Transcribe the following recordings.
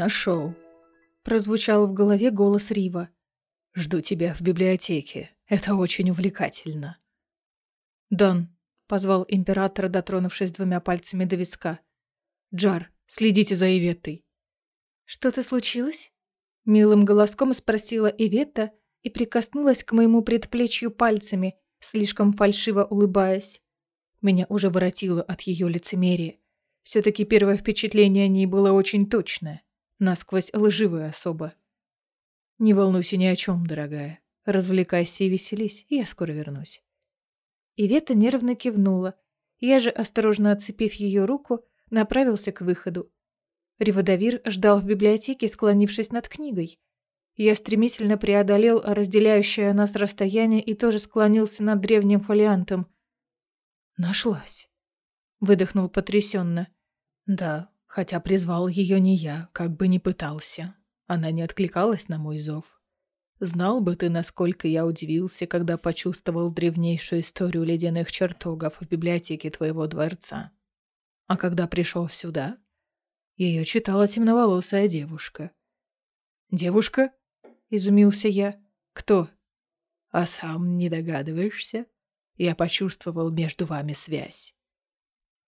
Нашел. Прозвучал в голове голос Рива. Жду тебя в библиотеке. Это очень увлекательно. Дан, позвал император, дотронувшись двумя пальцами до виска. Джар, следите за Иветтой. Что-то случилось? Милым голоском спросила Иветта и прикоснулась к моему предплечью пальцами, слишком фальшиво улыбаясь. Меня уже воротило от ее лицемерия. Все-таки первое впечатление о ней было очень точное насквозь лживая особа. Не волнуйся ни о чем, дорогая. Развлекайся и веселись, я скоро вернусь. Ивета нервно кивнула. Я же, осторожно отцепив ее руку, направился к выходу. Риводавир ждал в библиотеке, склонившись над книгой. Я стремительно преодолел разделяющее нас расстояние и тоже склонился над древним фолиантом. «Нашлась», — выдохнул потрясенно. «Да, Хотя призвал ее не я, как бы ни пытался. Она не откликалась на мой зов. Знал бы ты, насколько я удивился, когда почувствовал древнейшую историю ледяных чертогов в библиотеке твоего дворца. А когда пришел сюда, ее читала темноволосая девушка. «Девушка?» — изумился я. «Кто?» «А сам не догадываешься? Я почувствовал между вами связь».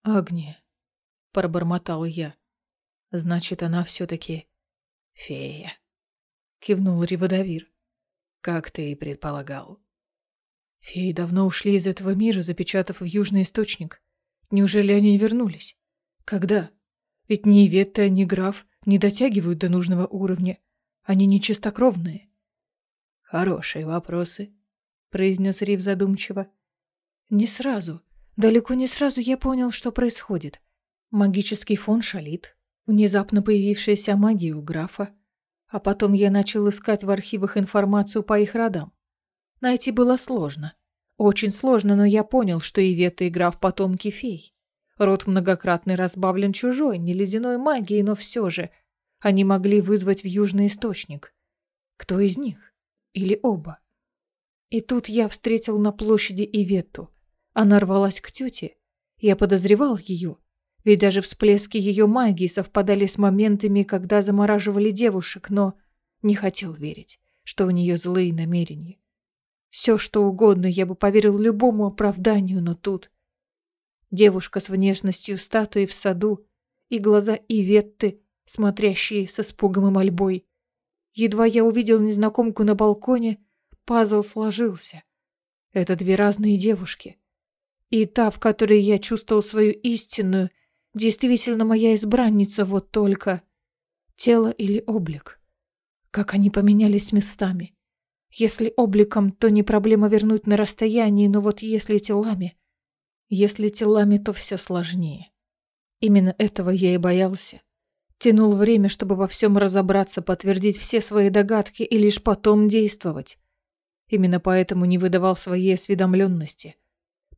«Агния, пробормотал я. Значит, она все-таки фея. Кивнул Риводавир. Как ты и предполагал. Феи давно ушли из этого мира, запечатав в Южный Источник. Неужели они вернулись? Когда? Ведь ни Иветта, ни граф не дотягивают до нужного уровня. Они не чистокровные. Хорошие вопросы, произнес Рив задумчиво. Не сразу, далеко не сразу я понял, что происходит. Магический фон шалит. Внезапно появившаяся магия у графа. А потом я начал искать в архивах информацию по их родам. Найти было сложно. Очень сложно, но я понял, что Ивета и граф потомки фей. Род многократно разбавлен чужой, не ледяной магией, но все же. Они могли вызвать в южный источник. Кто из них? Или оба? И тут я встретил на площади Иветту. Она рвалась к тете. Я подозревал ее, ведь даже всплески ее магии совпадали с моментами, когда замораживали девушек, но не хотел верить, что у нее злые намерения. Все, что угодно, я бы поверил любому оправданию, но тут... Девушка с внешностью статуи в саду и глаза Иветты, смотрящие со испугом и мольбой. Едва я увидел незнакомку на балконе, пазл сложился. Это две разные девушки. И та, в которой я чувствовал свою истинную, Действительно моя избранница, вот только... Тело или облик? Как они поменялись местами? Если обликом, то не проблема вернуть на расстоянии, но вот если телами... Если телами, то все сложнее. Именно этого я и боялся. Тянул время, чтобы во всем разобраться, подтвердить все свои догадки и лишь потом действовать. Именно поэтому не выдавал своей осведомленности.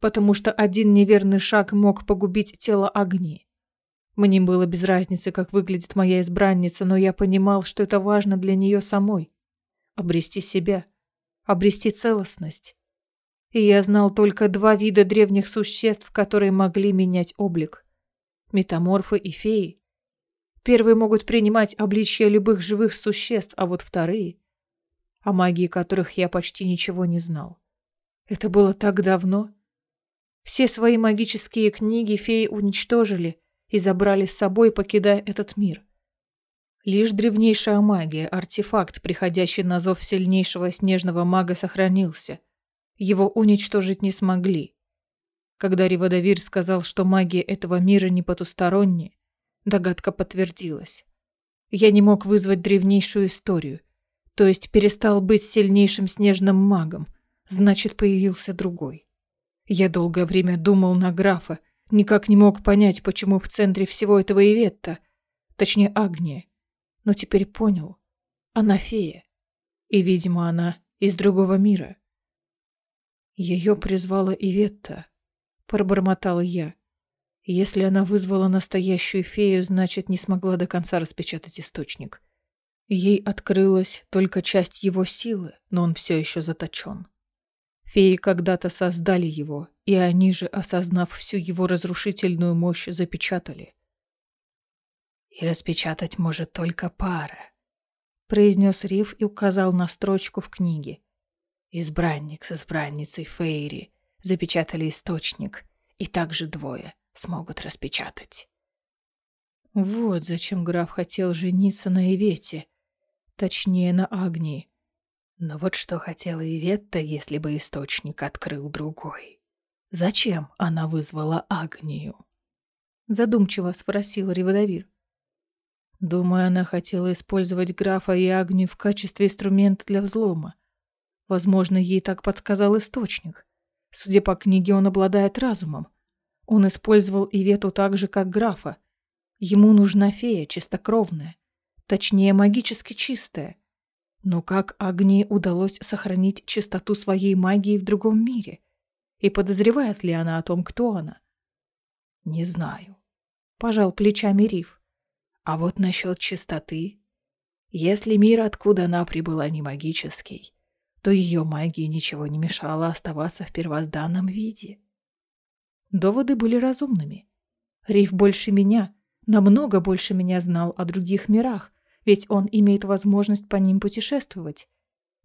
Потому что один неверный шаг мог погубить тело огни. Мне было без разницы, как выглядит моя избранница, но я понимал, что это важно для нее самой. Обрести себя, обрести целостность. И я знал только два вида древних существ, которые могли менять облик. Метаморфы и феи. Первые могут принимать обличья любых живых существ, а вот вторые... О магии которых я почти ничего не знал. Это было так давно. Все свои магические книги феи уничтожили — и забрали с собой, покидая этот мир. Лишь древнейшая магия, артефакт, приходящий на зов сильнейшего снежного мага, сохранился. Его уничтожить не смогли. Когда Риводавир сказал, что магия этого мира не потусторонняя, догадка подтвердилась. Я не мог вызвать древнейшую историю, то есть перестал быть сильнейшим снежным магом, значит, появился другой. Я долгое время думал на графа, Никак не мог понять, почему в центре всего этого Иветта, точнее Агния. Но теперь понял. Она фея. И, видимо, она из другого мира. Ее призвала Иветта, пробормотала я. Если она вызвала настоящую фею, значит, не смогла до конца распечатать источник. Ей открылась только часть его силы, но он все еще заточен. Феи когда-то создали его, и они же, осознав всю его разрушительную мощь, запечатали. И распечатать может только пара, произнес Риф и указал на строчку в книге. Избранник с избранницей Фейри запечатали источник, и также двое смогут распечатать. Вот зачем граф хотел жениться на Ивете, точнее на Агнии. Но вот что хотела Иветта, если бы источник открыл другой. Зачем она вызвала Агнию? Задумчиво спросил Риводовир. Думаю, она хотела использовать графа и Агнию в качестве инструмента для взлома. Возможно, ей так подсказал источник. Судя по книге, он обладает разумом. Он использовал Ивету так же, как графа. Ему нужна фея, чистокровная. Точнее, магически чистая. Но как Агнии удалось сохранить чистоту своей магии в другом мире? И подозревает ли она о том, кто она? Не знаю. Пожал плечами Риф. А вот насчет чистоты. Если мир, откуда она прибыла, не магический, то ее магии ничего не мешало оставаться в первозданном виде. Доводы были разумными. Риф больше меня, намного больше меня знал о других мирах, ведь он имеет возможность по ним путешествовать.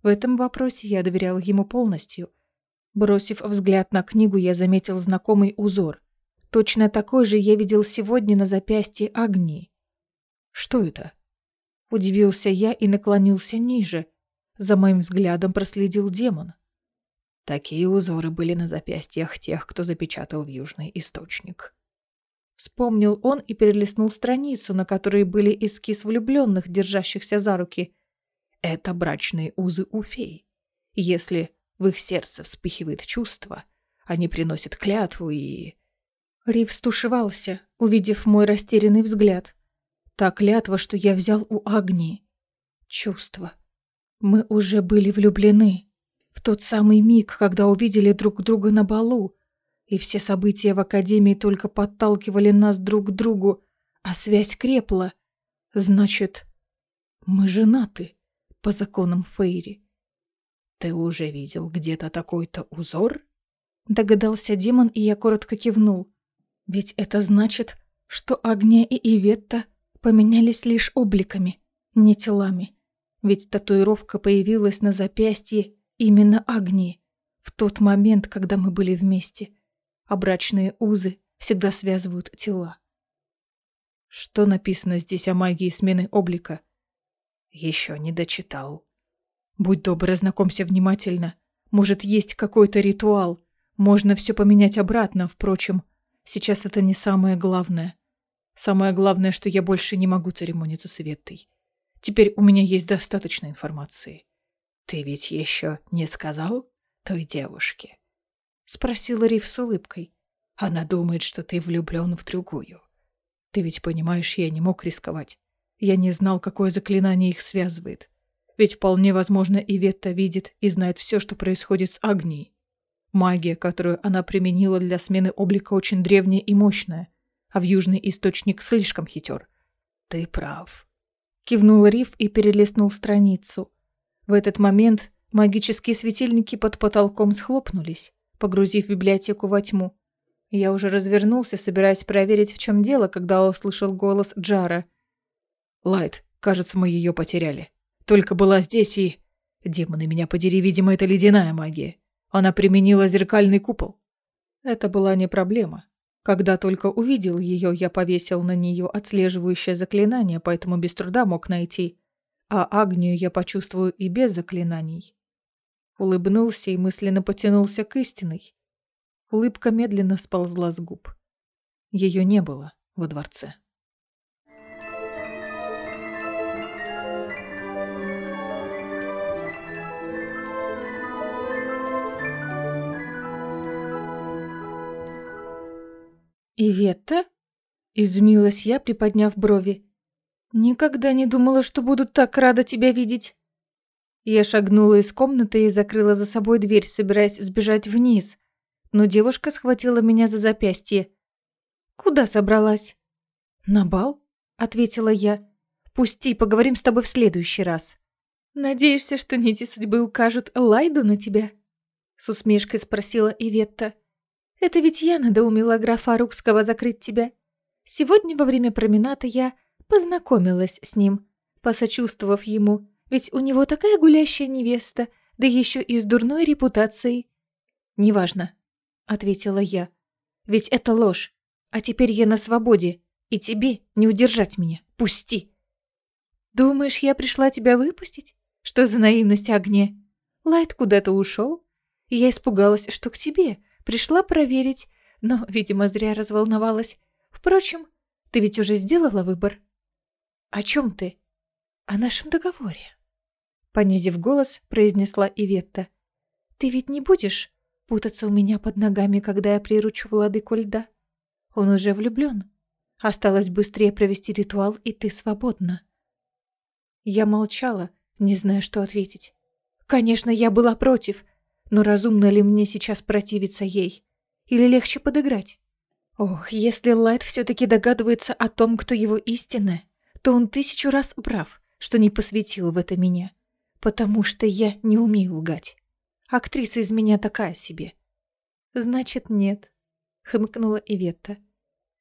В этом вопросе я доверял ему полностью. Бросив взгляд на книгу, я заметил знакомый узор. Точно такой же я видел сегодня на запястье Агнии. Что это? Удивился я и наклонился ниже, за моим взглядом проследил демон. Такие узоры были на запястьях тех, кто запечатал в Южный Источник. Вспомнил он и перелистнул страницу, на которой были эскиз влюбленных, держащихся за руки. Это брачные узы у фей. Если в их сердце вспыхивает чувство, они приносят клятву и... Рив стушевался, увидев мой растерянный взгляд. Та клятва, что я взял у Агнии. Чувство. Мы уже были влюблены. В тот самый миг, когда увидели друг друга на балу. И все события в Академии только подталкивали нас друг к другу, а связь крепла. Значит, мы женаты по законам Фейри. Ты уже видел где-то такой-то узор? Догадался демон, и я коротко кивнул. Ведь это значит, что Агния и Иветта поменялись лишь обликами, не телами. Ведь татуировка появилась на запястье именно Агнии в тот момент, когда мы были вместе, а брачные узы всегда связывают тела. Что написано здесь о магии смены облика? Еще не дочитал. Будь добр, ознакомься внимательно. Может, есть какой-то ритуал. Можно все поменять обратно, впрочем. Сейчас это не самое главное. Самое главное, что я больше не могу церемониться с Иветтой. Теперь у меня есть достаточно информации. Ты ведь еще не сказал той девушке? Спросила Риф с улыбкой. Она думает, что ты влюблен в другую. Ты ведь понимаешь, я не мог рисковать. Я не знал, какое заклинание их связывает. Ведь вполне возможно, Иветта видит и знает все, что происходит с Агнией. Магия, которую она применила для смены облика, очень древняя и мощная, а в южный источник слишком хитер. Ты прав. Кивнул Риф и перелистнул страницу. В этот момент магические светильники под потолком схлопнулись, погрузив библиотеку во тьму. Я уже развернулся, собираясь проверить, в чем дело, когда услышал голос Джара. «Лайт, кажется, мы ее потеряли. Только была здесь и...» «Демоны, меня подери, видимо, это ледяная магия. Она применила зеркальный купол». Это была не проблема. Когда только увидел ее, я повесил на нее отслеживающее заклинание, поэтому без труда мог найти. А Агнию я почувствую и без заклинаний. Улыбнулся и мысленно потянулся к истинной. Улыбка медленно сползла с губ. Ее не было во дворце. «Иветта?» – изумилась я, приподняв брови. «Никогда не думала, что буду так рада тебя видеть». Я шагнула из комнаты и закрыла за собой дверь, собираясь сбежать вниз. Но девушка схватила меня за запястье. «Куда собралась?» «На бал?» – ответила я. «Пусти, поговорим с тобой в следующий раз». «Надеешься, что нити судьбы укажут Лайду на тебя?» С усмешкой спросила Иветта. Это ведь я надоумила графа Рукского закрыть тебя. Сегодня во время променада я Познакомилась с ним, посочувствовав ему, ведь у него такая гулящая невеста, да еще и с дурной репутацией. «Неважно», — ответила я, — «ведь это ложь, а теперь я на свободе, и тебе не удержать меня, пусти». «Думаешь, я пришла тебя выпустить? Что за наивность огне? Лайт куда-то ушел, и я испугалась, что к тебе, пришла проверить, но, видимо, зря разволновалась. Впрочем, ты ведь уже сделала выбор». «О чем ты?» «О нашем договоре», — понизив голос, произнесла Иветта. «Ты ведь не будешь путаться у меня под ногами, когда я приручу владыку льда? Он уже влюблен. Осталось быстрее провести ритуал, и ты свободна». Я молчала, не зная, что ответить. Конечно, я была против, но разумно ли мне сейчас противиться ей? Или легче подыграть? Ох, если Лайт все-таки догадывается о том, кто его истинная, то он тысячу раз прав, что не посвятил в это меня. Потому что я не умею лгать. Актриса из меня такая себе. Значит, нет, хмыкнула Иветта.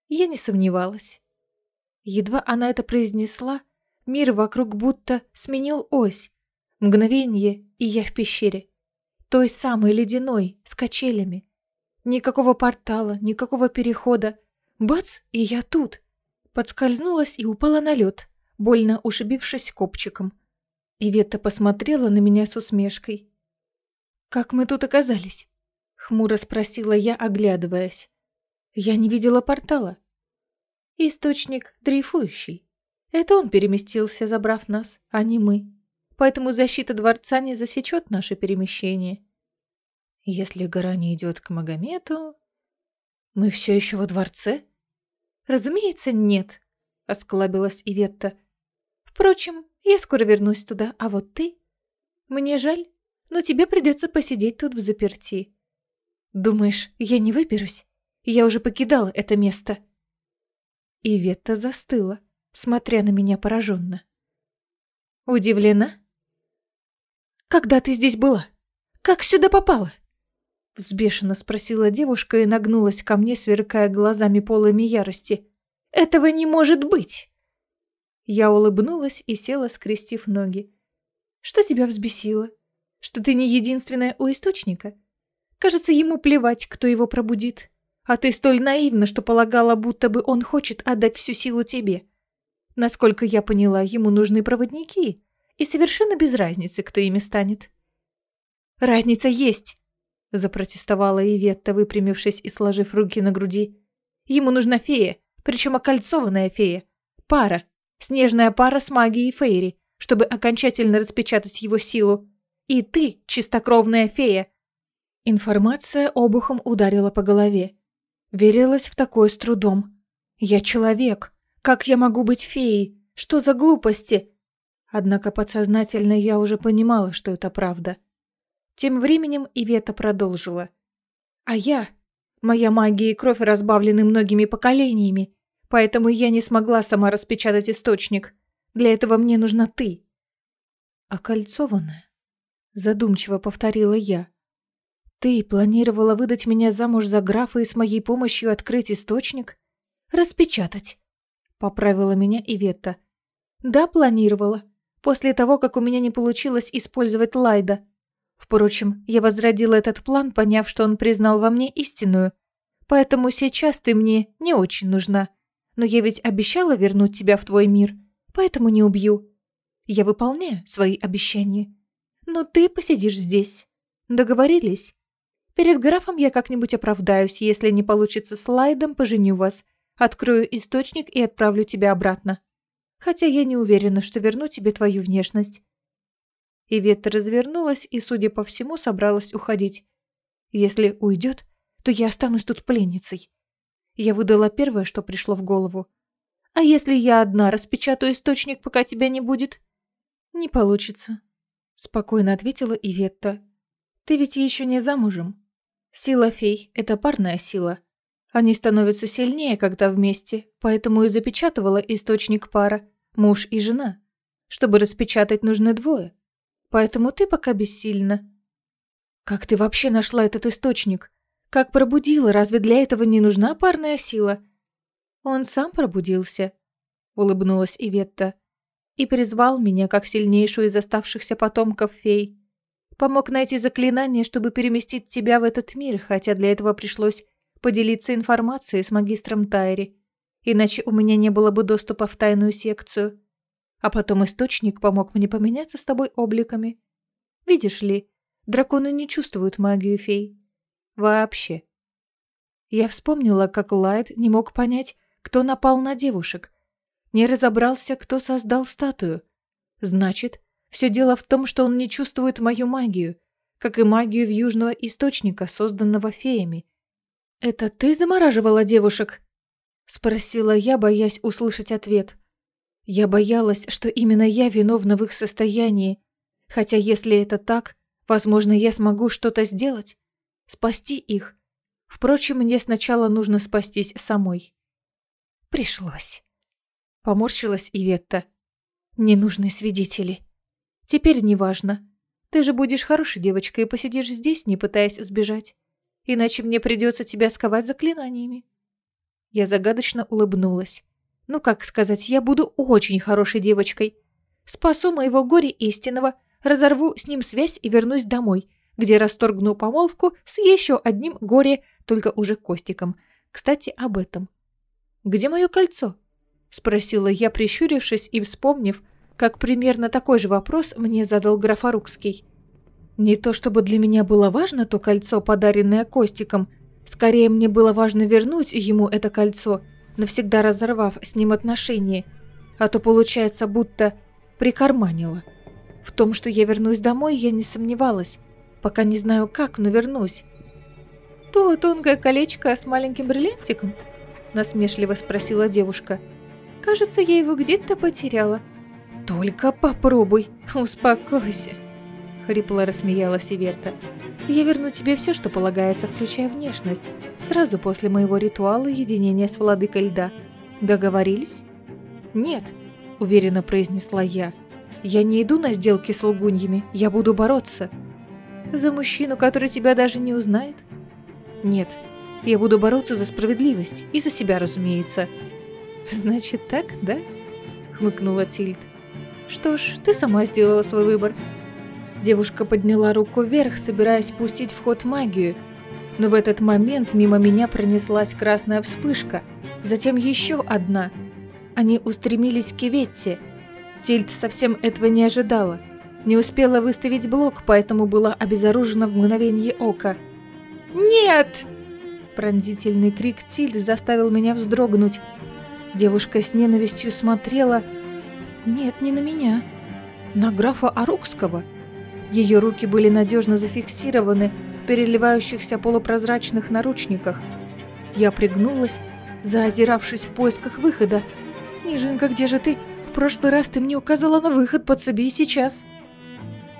Я не сомневалась. Едва она это произнесла, мир вокруг будто сменил ось. Мгновение, и я в пещере. Той самой ледяной, с качелями. Никакого портала, никакого перехода. Бац, и я тут. Подскользнулась и упала на лед, больно ушибившись копчиком. Иветта посмотрела на меня с усмешкой. «Как мы тут оказались?» — хмуро спросила я, оглядываясь. «Я не видела портала». «Источник дрейфующий. Это он переместился, забрав нас, а не мы. Поэтому защита дворца не засечет наше перемещение. Если гора не идет к Магомету... Мы все еще во дворце? Разумеется, нет, осклабилась Иветта. Впрочем, я скоро вернусь туда, а вот ты... Мне жаль, но тебе придется посидеть тут в заперти. Думаешь, я не выберусь? Я уже покидала это место. Иветта застыла, смотря на меня пораженно. Удивлена? Когда ты здесь была? Как сюда попала? Взбешенно спросила девушка и нагнулась ко мне, сверкая глазами полыми ярости. «Этого не может быть!» Я улыбнулась и села, скрестив ноги. «Что тебя взбесило? Что ты не единственная у источника? Кажется, ему плевать, кто его пробудит. А ты столь наивна, что полагала, будто бы он хочет отдать всю силу тебе. Насколько я поняла, ему нужны проводники, и совершенно без разницы, кто ими станет». «Разница есть!» запротестовала Иветта, выпрямившись и сложив руки на груди. Ему нужна фея, причем окольцованная фея. Пара. Снежная пара с магией Фейри, чтобы окончательно распечатать его силу. И ты, чистокровная фея. Информация обухом ударила по голове. Верилась в такое с трудом. Я человек. Как я могу быть феей? Что за глупости? Однако подсознательно я уже понимала, что это правда. Тем временем Ивета продолжила. «А я? Моя магия и кровь разбавлены многими поколениями, поэтому я не смогла сама распечатать источник. Для этого мне нужна ты». «Окольцованная?» Задумчиво повторила я. «Ты планировала выдать меня замуж за графа и с моей помощью открыть источник?» «Распечатать», — поправила меня Иветта. «Да, планировала. После того, как у меня не получилось использовать Лайда. Впрочем, я возродила этот план, поняв, что он признал во мне истинную. Поэтому сейчас ты мне не очень нужна. Но я ведь обещала вернуть тебя в твой мир, поэтому не убью. Я выполняю свои обещания. Но ты посидишь здесь. Договорились? Перед графом я как-нибудь оправдаюсь, если не получится слайдом, поженю вас. Открою источник и отправлю тебя обратно. Хотя я не уверена, что верну тебе твою внешность. Ивета развернулась и, судя по всему, собралась уходить. Если уйдет, то я останусь тут пленницей. Я выдала первое, что пришло в голову. А если я одна распечатаю источник, пока тебя не будет? Не получится, спокойно ответила Иветта. Ты ведь еще не замужем. Сила фей – это парная сила. Они становятся сильнее, когда вместе, поэтому и запечатывала источник пара, муж и жена. Чтобы распечатать, нужны двое. Поэтому ты пока бессильна. Как ты вообще нашла этот источник? Как пробудила? Разве для этого не нужна парная сила? Он сам пробудился. улыбнулась Иветта. И призвал меня как сильнейшую из оставшихся потомков фей. Помог найти заклинание, чтобы переместить тебя в этот мир, хотя для этого пришлось поделиться информацией с магистром Тайри. Иначе у меня не было бы доступа в тайную секцию. А потом источник помог мне поменяться с тобой обликами. Видишь ли, драконы не чувствуют магию фей. Вообще. Я вспомнила, как Лайт не мог понять, кто напал на девушек. Не разобрался, кто создал статую. Значит, все дело в том, что он не чувствует мою магию, как и магию южного источника, созданного феями. «Это ты замораживала девушек?» — спросила я, боясь услышать ответ. Я боялась, что именно я виновна в их состоянии, хотя если это так, возможно, я смогу что-то сделать, спасти их. Впрочем, мне сначала нужно спастись самой. Пришлось. Поморщилась Иветта. Ненужные свидетели. Теперь неважно. Ты же будешь хорошей девочкой и посидишь здесь, не пытаясь сбежать. Иначе мне придется тебя сковать заклинаниями. Я загадочно улыбнулась. Ну, как сказать, я буду очень хорошей девочкой. Спасу моего горя истинного, разорву с ним связь и вернусь домой, где расторгну помолвку с еще одним горе, только уже Костиком. Кстати, об этом. «Где мое кольцо?» – спросила я, прищурившись и вспомнив, как примерно такой же вопрос мне задал граф Арукский. Не то чтобы для меня было важно то кольцо, подаренное Костиком, скорее мне было важно вернуть ему это кольцо – навсегда разорвав с ним отношения, а то получается, будто прикарманила. В том, что я вернусь домой, я не сомневалась, пока не знаю как, но вернусь. «То тонкое колечко с маленьким бриллиантиком?» – насмешливо спросила девушка. «Кажется, я его где-то потеряла». «Только попробуй, успокойся», – хрипло рассмеялась Иветта. «Я верну тебе все, что полагается, включая внешность сразу после моего ритуала единения с владыкой льда. Договорились? Нет, уверенно произнесла я. Я не иду на сделки с лгуньями, я буду бороться. За мужчину, который тебя даже не узнает? Нет, я буду бороться за справедливость и за себя, разумеется. Значит так, да? Хмыкнула Тильд. Что ж, ты сама сделала свой выбор. Девушка подняла руку вверх, собираясь пустить в ход магию, но в этот момент мимо меня пронеслась красная вспышка, затем еще одна. Они устремились к Иветте. Тильд совсем этого не ожидала. Не успела выставить блок, поэтому была обезоружена в мгновение ока. «Нет!» Пронзительный крик Тильд заставил меня вздрогнуть. Девушка с ненавистью смотрела... Нет, не на меня. На графа Арукского. Ее руки были надежно зафиксированы, переливающихся полупрозрачных наручниках. Я пригнулась, заозиравшись в поисках выхода. «Снежинка, где же ты? В прошлый раз ты мне указала на выход, подсоби сейчас».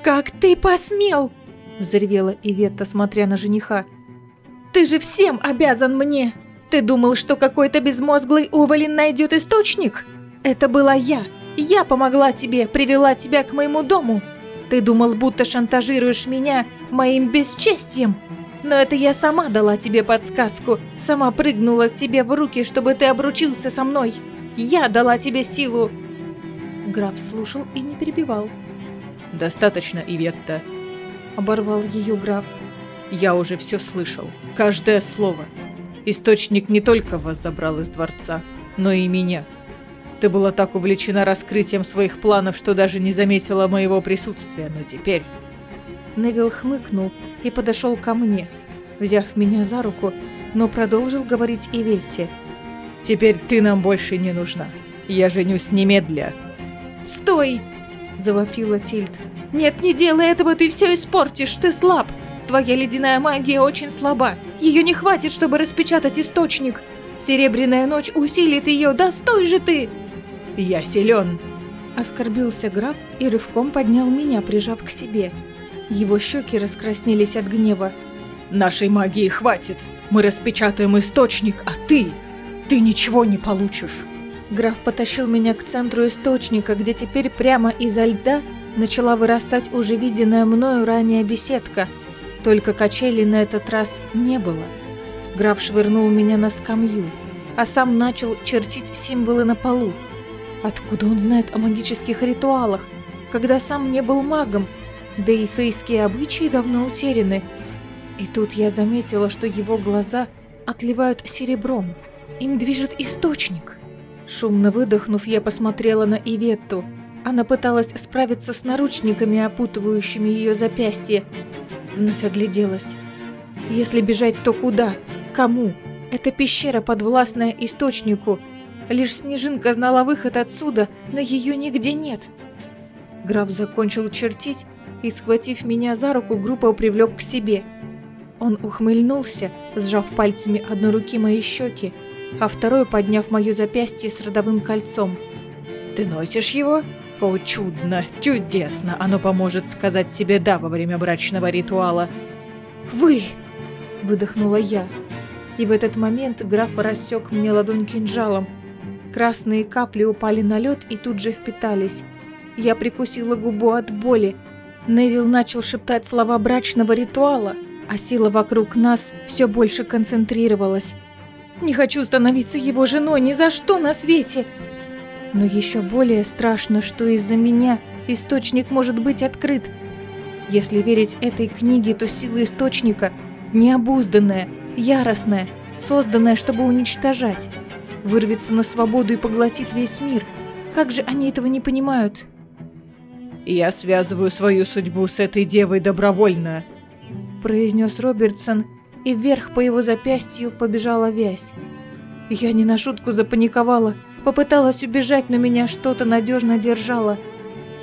«Как ты посмел?» – заревела Иветта, смотря на жениха. «Ты же всем обязан мне! Ты думал, что какой-то безмозглый уволин найдет источник? Это была я! Я помогла тебе, привела тебя к моему дому!» Ты думал, будто шантажируешь меня моим бесчестием? Но это я сама дала тебе подсказку, сама прыгнула тебе в руки, чтобы ты обручился со мной. Я дала тебе силу. Граф слушал и не перебивал. Достаточно, Иветта. Оборвал ее граф. Я уже все слышал, каждое слово. Источник не только вас забрал из дворца, но и меня. Ты была так увлечена раскрытием своих планов, что даже не заметила моего присутствия, но теперь...» Невил хмыкнул и подошел ко мне, взяв меня за руку, но продолжил говорить и Ветте. «Теперь ты нам больше не нужна. Я женюсь немедля». «Стой!» – завопила Тильд. «Нет, не делай этого, ты все испортишь, ты слаб. Твоя ледяная магия очень слаба. Ее не хватит, чтобы распечатать источник. Серебряная ночь усилит ее, да стой же ты!» Я силен!» Оскорбился граф и рывком поднял меня, прижав к себе. Его щеки раскраснелись от гнева. «Нашей магии хватит! Мы распечатаем источник, а ты... ты ничего не получишь!» Граф потащил меня к центру источника, где теперь прямо изо льда начала вырастать уже виденная мною ранее беседка. Только качелей на этот раз не было. Граф швырнул меня на скамью, а сам начал чертить символы на полу. Откуда он знает о магических ритуалах, когда сам не был магом, да и фейские обычаи давно утеряны? И тут я заметила, что его глаза отливают серебром. Им движет источник. Шумно выдохнув, я посмотрела на Иветту. Она пыталась справиться с наручниками, опутывающими ее запястье. Вновь огляделась. Если бежать, то куда? Кому? Эта пещера подвластная источнику. Лишь Снежинка знала выход отсюда, но ее нигде нет. Граф закончил чертить и, схватив меня за руку, группу привлек к себе. Он ухмыльнулся, сжав пальцами одной руки мои щеки, а второй подняв мое запястье с родовым кольцом. «Ты носишь его? О, чудно, чудесно! Оно поможет сказать тебе «да» во время брачного ритуала». «Вы!» – выдохнула я. И в этот момент граф рассек мне ладонь кинжалом. Красные капли упали на лед и тут же впитались. Я прикусила губу от боли. Невил начал шептать слова брачного ритуала, а сила вокруг нас все больше концентрировалась. Не хочу становиться его женой ни за что на свете. Но еще более страшно, что из-за меня источник может быть открыт. Если верить этой книге, то сила источника необузданная, яростная, созданная, чтобы уничтожать. Вырвется на свободу и поглотит весь мир. Как же они этого не понимают? «Я связываю свою судьбу с этой девой добровольно», – произнес Робертсон, и вверх по его запястью побежала вязь. Я не на шутку запаниковала, попыталась убежать, но меня что-то надежно держало.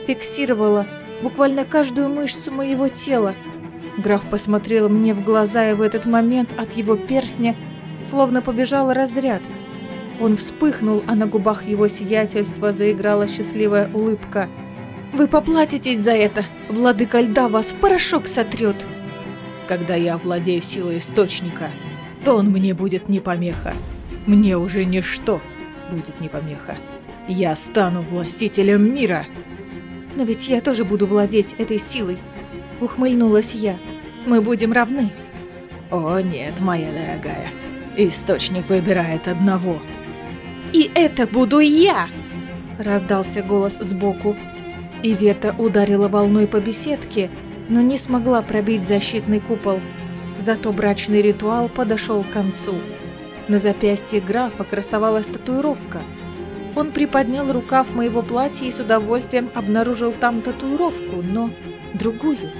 Фиксировала буквально каждую мышцу моего тела. Граф посмотрел мне в глаза, и в этот момент от его перстня словно побежал разряд. Он вспыхнул, а на губах его сиятельства заиграла счастливая улыбка. «Вы поплатитесь за это! Владыка льда вас в порошок сотрет!» Когда я владею силой источника, то он мне будет не помеха. Мне уже ничто будет не помеха. Я стану властителем мира. Но ведь я тоже буду владеть этой силой. Ухмыльнулась я. Мы будем равны. О нет, моя дорогая. Источник выбирает одного. И это буду я! Раздался голос сбоку. Ивета ударила волной по беседке, но не смогла пробить защитный купол. Зато брачный ритуал подошел к концу. На запястье графа красовалась татуировка. Он приподнял рукав моего платья и с удовольствием обнаружил там татуировку, но другую.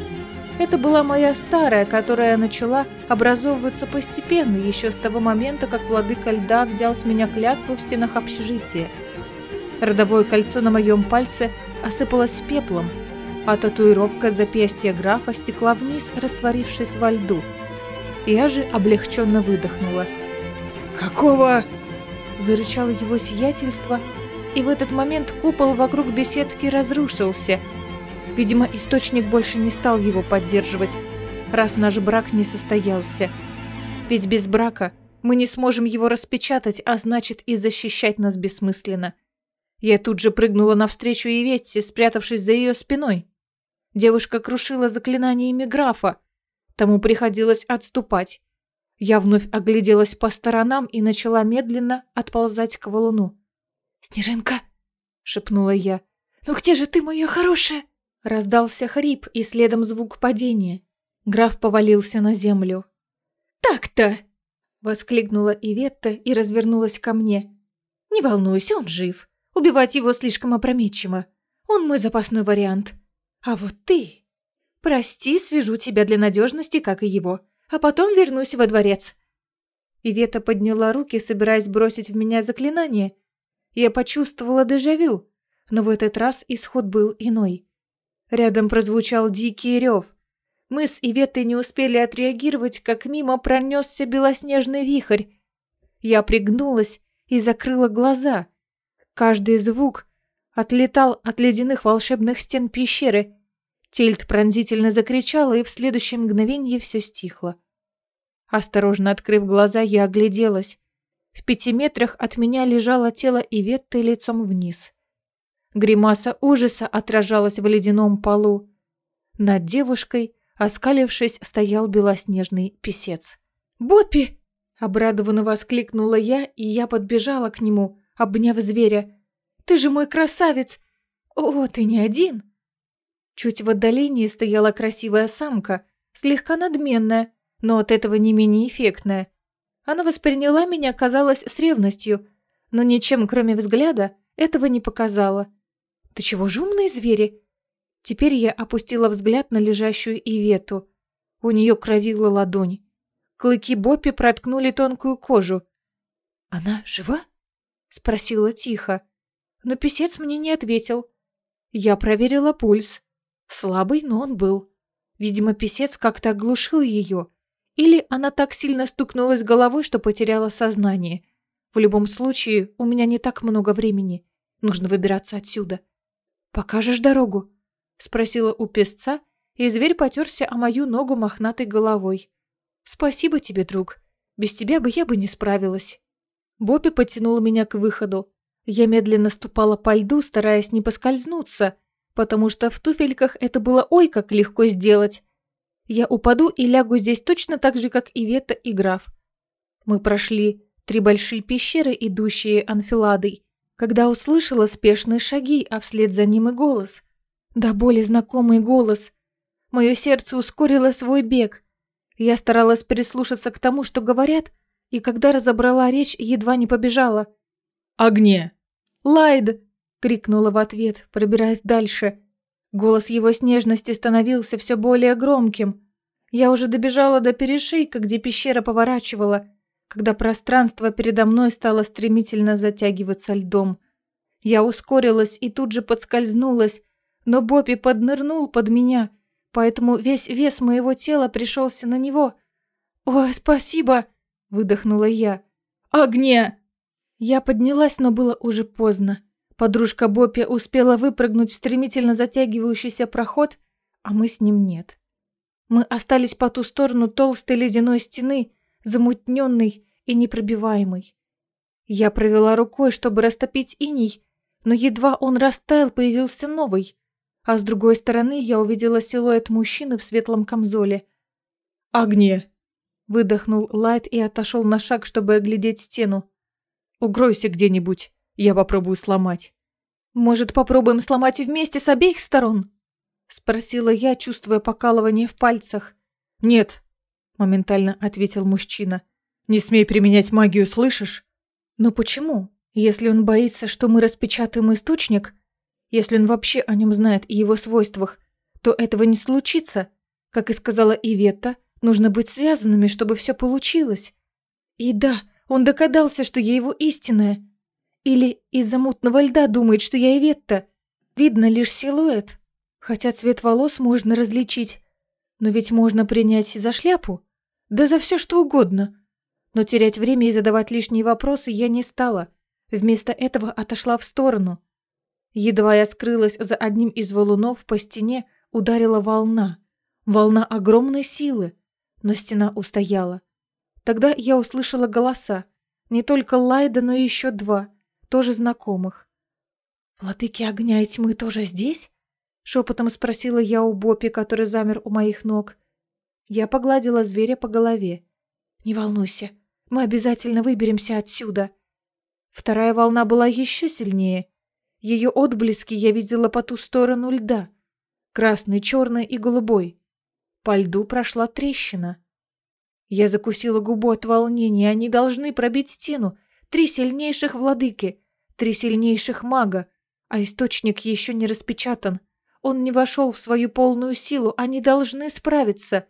Это была моя старая, которая начала образовываться постепенно, еще с того момента, как владыка льда взял с меня клятву в стенах общежития. Родовое кольцо на моем пальце осыпалось пеплом, а татуировка запястья графа стекла вниз, растворившись во льду. Я же облегченно выдохнула. «Какого?» – зарычало его сиятельство, и в этот момент купол вокруг беседки разрушился. Видимо, источник больше не стал его поддерживать, раз наш брак не состоялся. Ведь без брака мы не сможем его распечатать, а значит и защищать нас бессмысленно. Я тут же прыгнула навстречу Иветте, спрятавшись за ее спиной. Девушка крушила заклинаниями графа. Тому приходилось отступать. Я вновь огляделась по сторонам и начала медленно отползать к валуну. «Снежинка!» — шепнула я. «Ну где же ты, моя хорошая?» Раздался хрип и следом звук падения. Граф повалился на землю. «Так-то!» — воскликнула Иветта и развернулась ко мне. «Не волнуйся, он жив. Убивать его слишком опрометчиво. Он мой запасной вариант. А вот ты... Прости, свяжу тебя для надежности, как и его, а потом вернусь во дворец. Ивета подняла руки, собираясь бросить в меня заклинание. Я почувствовала дежавю, но в этот раз исход был иной. Рядом прозвучал дикий рев. Мы с Иветой не успели отреагировать, как мимо пронесся белоснежный вихрь. Я пригнулась и закрыла глаза. Каждый звук отлетал от ледяных волшебных стен пещеры, Тильд пронзительно закричала, и в следующее мгновение все стихло. Осторожно открыв глаза, я огляделась. В пяти метрах от меня лежало тело Иветты лицом вниз. Гримаса ужаса отражалась в ледяном полу. Над девушкой, оскалившись, стоял белоснежный писец. «Боппи!» – обрадованно воскликнула я, и я подбежала к нему, обняв зверя. Ты же мой красавец! О, ты не один!» Чуть в отдалении стояла красивая самка, слегка надменная, но от этого не менее эффектная. Она восприняла меня, казалось, с ревностью, но ничем, кроме взгляда, этого не показала. «Ты чего же умные звери?» Теперь я опустила взгляд на лежащую Ивету. У нее кровила ладонь. Клыки Боппи проткнули тонкую кожу. «Она жива?» — спросила тихо. Но писец мне не ответил. Я проверила пульс. Слабый, но он был. Видимо, писец как-то оглушил ее. Или она так сильно стукнулась головой, что потеряла сознание. В любом случае, у меня не так много времени. Нужно выбираться отсюда. «Покажешь дорогу?» — спросила у песца, и зверь потерся о мою ногу мохнатой головой. «Спасибо тебе, друг. Без тебя бы я бы не справилась». Бобби потянул меня к выходу. Я медленно ступала по льду, стараясь не поскользнуться, потому что в туфельках это было ой как легко сделать. Я упаду и лягу здесь точно так же, как и Вета и граф. Мы прошли три большие пещеры, идущие анфиладой, когда услышала спешные шаги, а вслед за ним и голос. Да более знакомый голос. Мое сердце ускорило свой бег. Я старалась прислушаться к тому, что говорят, и когда разобрала речь, едва не побежала. «Огне!» «Лайд!» — крикнула в ответ, пробираясь дальше. Голос его с нежности становился все более громким. Я уже добежала до перешейка, где пещера поворачивала, когда пространство передо мной стало стремительно затягиваться льдом. Я ускорилась и тут же подскользнулась, но Бобби поднырнул под меня, поэтому весь вес моего тела пришелся на него. «Ой, спасибо!» – выдохнула я. «Огне!» Я поднялась, но было уже поздно. Подружка Боппи успела выпрыгнуть в стремительно затягивающийся проход, а мы с ним нет. Мы остались по ту сторону толстой ледяной стены, замутненной и непробиваемой. Я провела рукой, чтобы растопить иней, но едва он растаял, появился новый, а с другой стороны я увидела силуэт мужчины в светлом камзоле. «Огне!» – выдохнул Лайт и отошел на шаг, чтобы оглядеть стену. «Угройся где-нибудь!» Я попробую сломать. Может, попробуем сломать вместе с обеих сторон? Спросила я, чувствуя покалывание в пальцах. Нет, моментально ответил мужчина. Не смей применять магию, слышишь? Но почему? Если он боится, что мы распечатаем источник, если он вообще о нем знает и его свойствах, то этого не случится. Как и сказала Иветта, нужно быть связанными, чтобы все получилось. И да, он догадался, что я его истинная. Или из-за мутного льда думает, что я Иветта. Видно лишь силуэт. Хотя цвет волос можно различить. Но ведь можно принять за шляпу. Да за все что угодно. Но терять время и задавать лишние вопросы я не стала. Вместо этого отошла в сторону. Едва я скрылась за одним из валунов, по стене ударила волна. Волна огромной силы. Но стена устояла. Тогда я услышала голоса. Не только Лайда, но еще два тоже знакомых. «Владыки огня и тьмы тоже здесь?» Шепотом спросила я у Бопи, который замер у моих ног. Я погладила зверя по голове. «Не волнуйся, мы обязательно выберемся отсюда». Вторая волна была еще сильнее. Ее отблески я видела по ту сторону льда. Красный, черный и голубой. По льду прошла трещина. Я закусила губу от волнения. Они должны пробить стену. Три сильнейших владыки, три сильнейших мага, а источник еще не распечатан. Он не вошел в свою полную силу, они должны справиться.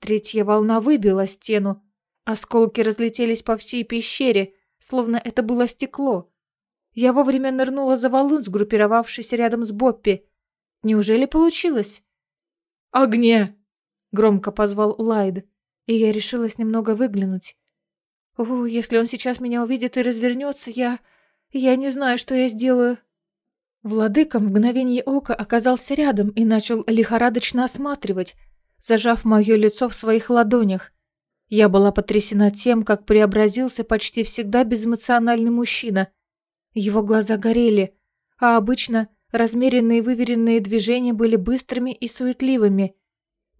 Третья волна выбила стену. Осколки разлетелись по всей пещере, словно это было стекло. Я вовремя нырнула за валун, сгруппировавшись рядом с Боппи. Неужели получилось? «Огне!» — громко позвал Лайд, и я решилась немного выглянуть. О, если он сейчас меня увидит и развернется, я... Я не знаю, что я сделаю. Владыка в мгновение ока оказался рядом и начал лихорадочно осматривать, зажав мое лицо в своих ладонях. Я была потрясена тем, как преобразился почти всегда безэмоциональный мужчина. Его глаза горели, а обычно размеренные выверенные движения были быстрыми и суетливыми.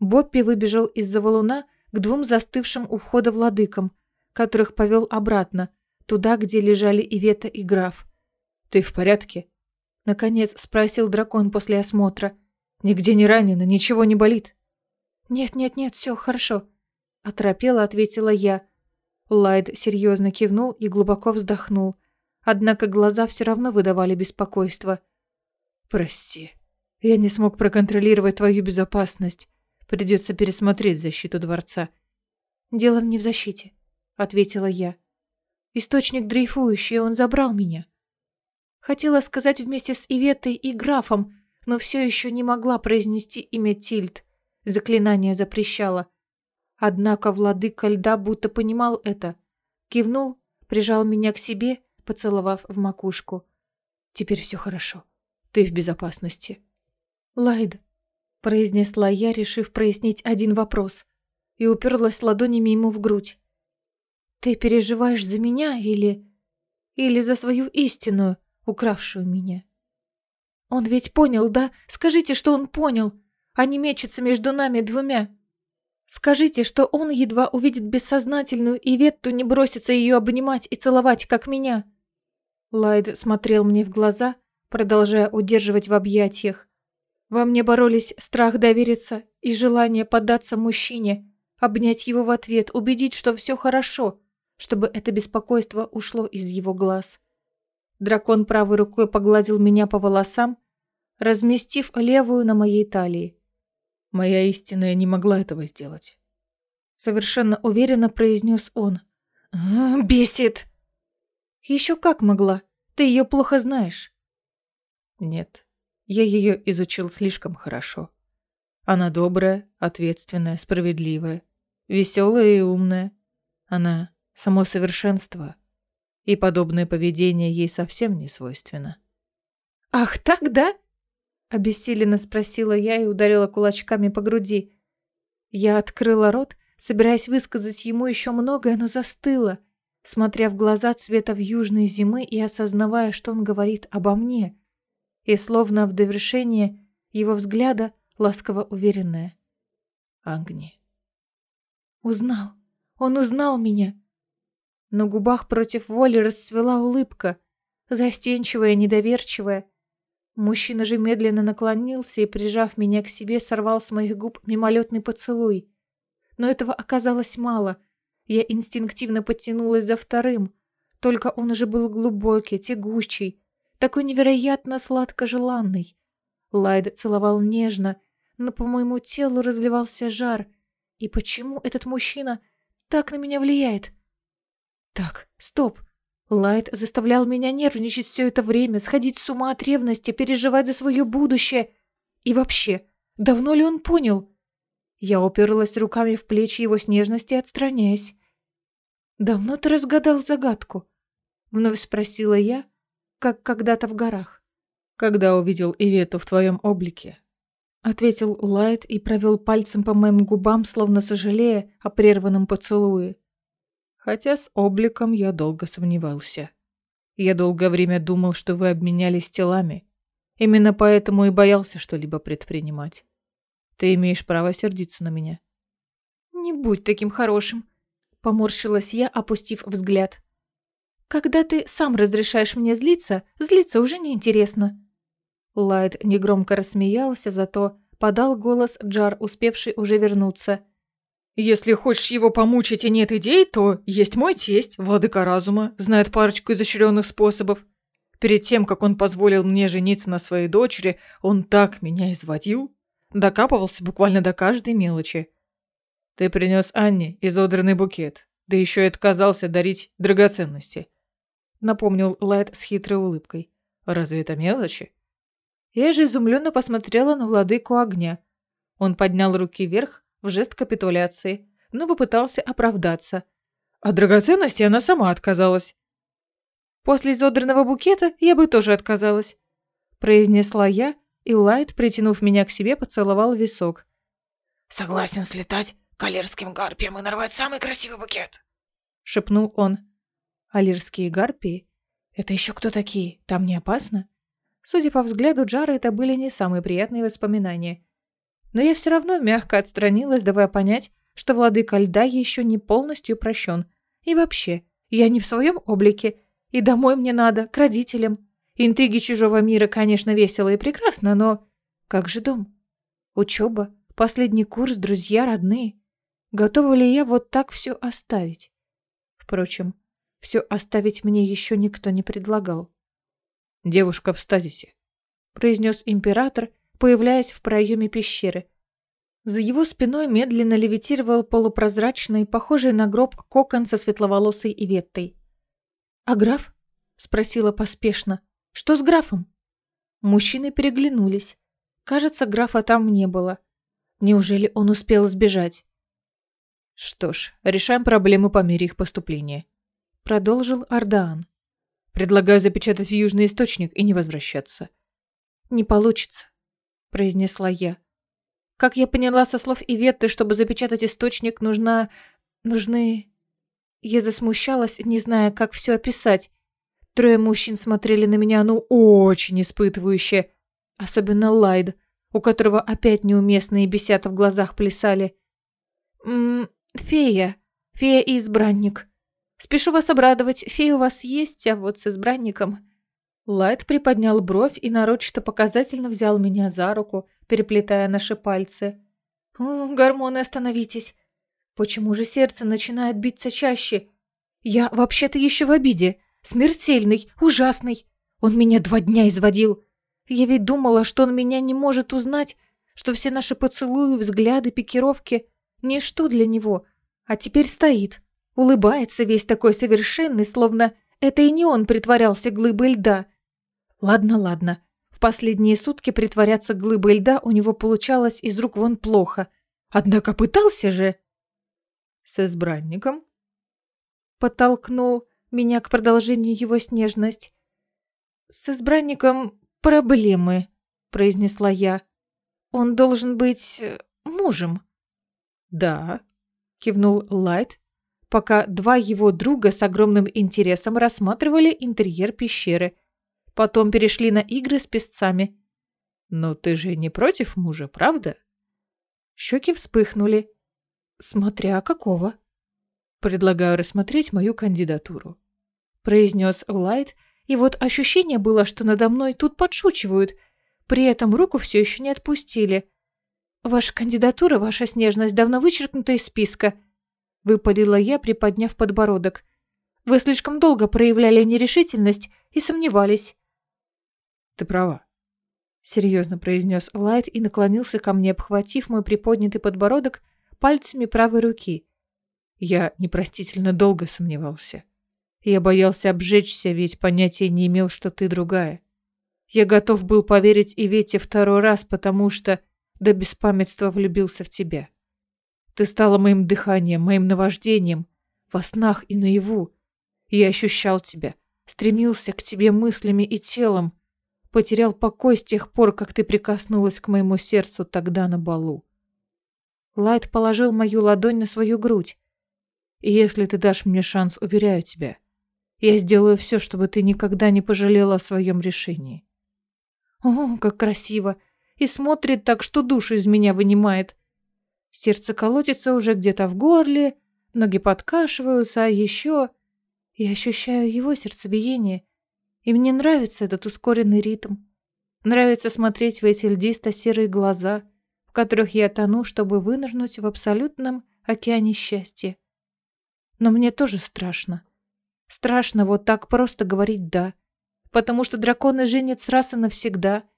Боппи выбежал из-за валуна к двум застывшим у входа владыкам – которых повел обратно, туда, где лежали Ивета и граф. Ты в порядке?» Наконец спросил дракон после осмотра. «Нигде не ранено, ничего не болит?» «Нет-нет-нет, все хорошо», — оторопела ответила я. Лайд серьезно кивнул и глубоко вздохнул. Однако глаза все равно выдавали беспокойство. «Прости, я не смог проконтролировать твою безопасность. Придется пересмотреть защиту дворца». «Дело не в защите», — ответила я. «Источник дрейфующий, он забрал меня». Хотела сказать вместе с Иветой и графом, но все еще не могла произнести имя Тильд. Заклинание запрещало. Однако владыка льда будто понимал это. Кивнул, прижал меня к себе, поцеловав в макушку. «Теперь все хорошо. Ты в безопасности». «Лайд», — произнесла я, решив прояснить один вопрос, и уперлась ладонями ему в грудь. «Ты переживаешь за меня или... или за свою истинную?» укравшую меня. Он ведь понял, да? Скажите, что он понял. Они мечутся между нами двумя. Скажите, что он едва увидит бессознательную, и Ветту не бросится ее обнимать и целовать, как меня. Лайд смотрел мне в глаза, продолжая удерживать в объятиях. Во мне боролись страх довериться и желание поддаться мужчине, обнять его в ответ, убедить, что все хорошо, чтобы это беспокойство ушло из его глаз. Дракон правой рукой погладил меня по волосам, разместив левую на моей талии. Моя истинная не могла этого сделать. Совершенно уверенно произнес он. «Бесит!» «Еще как могла? Ты ее плохо знаешь». «Нет, я ее изучил слишком хорошо. Она добрая, ответственная, справедливая, веселая и умная. Она само совершенство» и подобное поведение ей совсем не свойственно. «Ах, так, да?» – обессиленно спросила я и ударила кулачками по груди. Я открыла рот, собираясь высказать ему еще многое, но застыла, смотря в глаза цвета в южной зимы и осознавая, что он говорит обо мне. И словно в довершение его взгляда ласково уверенная. «Агни». «Узнал. Он узнал меня. На губах против воли расцвела улыбка, застенчивая, недоверчивая. Мужчина же медленно наклонился и, прижав меня к себе, сорвал с моих губ мимолетный поцелуй. Но этого оказалось мало. Я инстинктивно потянулась за вторым. Только он уже был глубокий, тягучий, такой невероятно сладко-желанный. Лайд целовал нежно, но по моему телу разливался жар. И почему этот мужчина так на меня влияет? Так, стоп. Лайт заставлял меня нервничать все это время, сходить с ума от ревности, переживать за свое будущее. И вообще, давно ли он понял? Я уперлась руками в плечи его с нежности, отстраняясь. «Давно ты разгадал загадку?» Вновь спросила я, как когда-то в горах. «Когда увидел Ивету в твоем облике», — ответил Лайт и провел пальцем по моим губам, словно сожалея о прерванном поцелуе. Хотя с обликом я долго сомневался. Я долгое время думал, что вы обменялись телами. Именно поэтому и боялся что-либо предпринимать. Ты имеешь право сердиться на меня. Не будь таким хорошим, поморщилась я, опустив взгляд. Когда ты сам разрешаешь мне злиться, злиться уже неинтересно. Лайт негромко рассмеялся, зато подал голос Джар, успевший уже вернуться. Если хочешь его помучить и нет идей, то есть мой тесть, владыка разума, знает парочку изощренных способов. Перед тем, как он позволил мне жениться на своей дочери, он так меня изводил. Докапывался буквально до каждой мелочи. Ты принес Анне изодранный букет, да еще и отказался дарить драгоценности. Напомнил Лайт с хитрой улыбкой. Разве это мелочи? Я же изумленно посмотрела на владыку огня. Он поднял руки вверх, в жест капитуляции, но попытался оправдаться. А драгоценности она сама отказалась. «После изодранного букета я бы тоже отказалась», – произнесла я, и Лайт, притянув меня к себе, поцеловал висок. «Согласен слетать к алирским гарпиям и нарвать самый красивый букет», – шепнул он. «Алирские гарпии? Это еще кто такие? Там не опасно?» Судя по взгляду Джара, это были не самые приятные воспоминания но я все равно мягко отстранилась, давая понять, что владыка льда еще не полностью прощен. И вообще, я не в своем облике, и домой мне надо, к родителям. Интриги чужого мира, конечно, весело и прекрасно, но... Как же дом? Учеба, последний курс, друзья, родные. Готова ли я вот так все оставить? Впрочем, все оставить мне еще никто не предлагал. «Девушка в стазисе», — произнес император, появляясь в проеме пещеры. За его спиной медленно левитировал полупрозрачный, похожий на гроб кокон со светловолосой Иветтой. «А граф?» — спросила поспешно. «Что с графом?» Мужчины переглянулись. Кажется, графа там не было. Неужели он успел сбежать? Что ж, решаем проблемы по мере их поступления. Продолжил Ардаан. Предлагаю запечатать южный источник и не возвращаться. Не получится, произнесла я. Как я поняла со слов Иветты, чтобы запечатать источник, нужна... нужны... Я засмущалась, не зная, как все описать. Трое мужчин смотрели на меня, ну, очень испытывающе. Особенно Лайд, у которого опять неуместные бесята в глазах плясали. «М Фея. Фея и избранник. Спешу вас обрадовать, фея у вас есть, а вот с избранником...» Лайт приподнял бровь и нарочито показательно взял меня за руку, переплетая наши пальцы. «О, гормоны, остановитесь! Почему же сердце начинает биться чаще? Я вообще-то еще в обиде. Смертельный, ужасный. Он меня два дня изводил. Я ведь думала, что он меня не может узнать, что все наши поцелуи, взгляды, пикировки Ничто для него. А теперь стоит. Улыбается весь такой совершенный, словно это и не он притворялся глыбой льда. Ладно, ладно. В последние сутки притворяться глыбой льда у него получалось из рук вон плохо. Однако пытался же. С избранником? Подтолкнул меня к продолжению его снежность. С избранником проблемы, произнесла я. Он должен быть э, мужем. «Да», — кивнул Лайт, пока два его друга с огромным интересом рассматривали интерьер пещеры. Потом перешли на игры с песцами. «Но ты же не против мужа, правда?» Щеки вспыхнули. «Смотря какого?» «Предлагаю рассмотреть мою кандидатуру», — произнес Лайт, и вот ощущение было, что надо мной тут подшучивают, при этом руку все еще не отпустили. «Ваша кандидатура, ваша снежность, давно вычеркнута из списка», — выпалила я, приподняв подбородок. «Вы слишком долго проявляли нерешительность и сомневались». «Ты права», — серьезно произнес Лайт и наклонился ко мне, обхватив мой приподнятый подбородок пальцами правой руки. «Я непростительно долго сомневался. Я боялся обжечься, ведь понятия не имел, что ты другая. Я готов был поверить и Вете второй раз, потому что до беспамятства влюбился в тебя. Ты стала моим дыханием, моим наваждением, во снах и наяву. Я ощущал тебя, стремился к тебе мыслями и телом, потерял покой с тех пор, как ты прикоснулась к моему сердцу тогда на балу. Лайт положил мою ладонь на свою грудь. И если ты дашь мне шанс, уверяю тебя, я сделаю все, чтобы ты никогда не пожалела о своем решении. О, как красиво! и смотрит так, что душу из меня вынимает. Сердце колотится уже где-то в горле, ноги подкашиваются, а еще... Я ощущаю его сердцебиение, и мне нравится этот ускоренный ритм. Нравится смотреть в эти льдисто-серые глаза, в которых я тону, чтобы вынырнуть в абсолютном океане счастья. Но мне тоже страшно. Страшно вот так просто говорить «да», потому что драконы женятся раз и навсегда —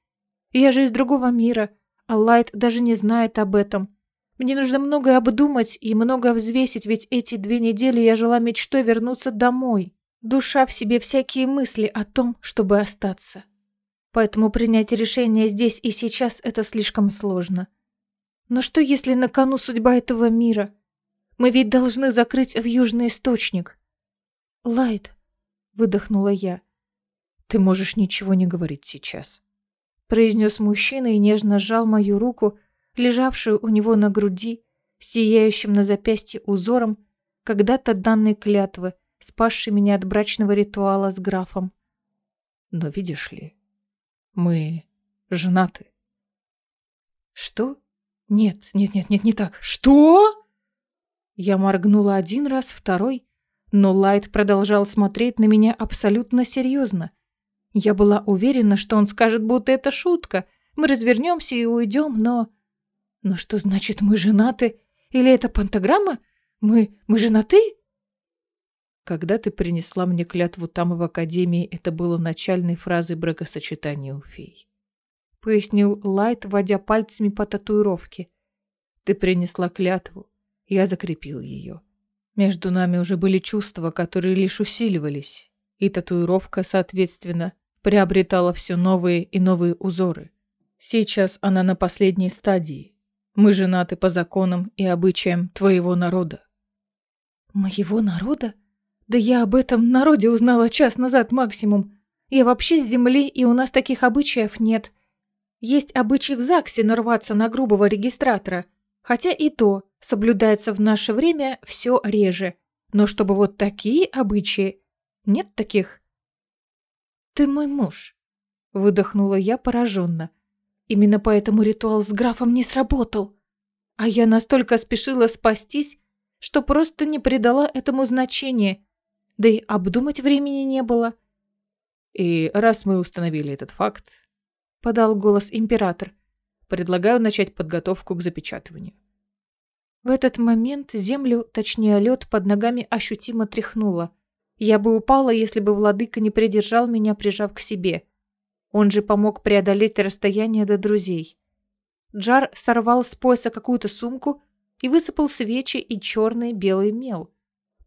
я же из другого мира, а Лайт даже не знает об этом. Мне нужно многое обдумать и много взвесить, ведь эти две недели я жила мечтой вернуться домой. Душа в себе всякие мысли о том, чтобы остаться. Поэтому принять решение здесь и сейчас это слишком сложно. Но что если на кону судьба этого мира? Мы ведь должны закрыть в южный источник. Лайт, выдохнула я. Ты можешь ничего не говорить сейчас произнес мужчина и нежно сжал мою руку, лежавшую у него на груди, сияющим на запястье узором, когда-то данной клятвы, спасшей меня от брачного ритуала с графом. Но видишь ли, мы женаты. Что? Нет, нет, нет, нет, не так. Что? Я моргнула один раз, второй, но Лайт продолжал смотреть на меня абсолютно серьезно. Я была уверена, что он скажет, будто это шутка. Мы развернемся и уйдем, но... Но что значит мы женаты? Или это пантограмма? Мы... мы женаты? Когда ты принесла мне клятву там в Академии, это было начальной фразой бракосочетания у фей. Пояснил Лайт, водя пальцами по татуировке. Ты принесла клятву. Я закрепил ее. Между нами уже были чувства, которые лишь усиливались. И татуировка, соответственно, приобретала все новые и новые узоры. Сейчас она на последней стадии. Мы женаты по законам и обычаям твоего народа. Моего народа? Да я об этом народе узнала час назад максимум. Я вообще с земли, и у нас таких обычаев нет. Есть обычай в ЗАГСе нарваться на грубого регистратора. Хотя и то соблюдается в наше время все реже. Но чтобы вот такие обычаи... Нет таких? «Ты мой муж», — выдохнула я пораженно. Именно поэтому ритуал с графом не сработал. А я настолько спешила спастись, что просто не придала этому значения да и обдумать времени не было. И раз мы установили этот факт, подал голос император, предлагаю начать подготовку к запечатыванию. В этот момент землю, точнее лед, под ногами ощутимо тряхнуло. Я бы упала, если бы владыка не придержал меня, прижав к себе. Он же помог преодолеть расстояние до друзей. Джар сорвал с пояса какую-то сумку и высыпал свечи и черный белый мел.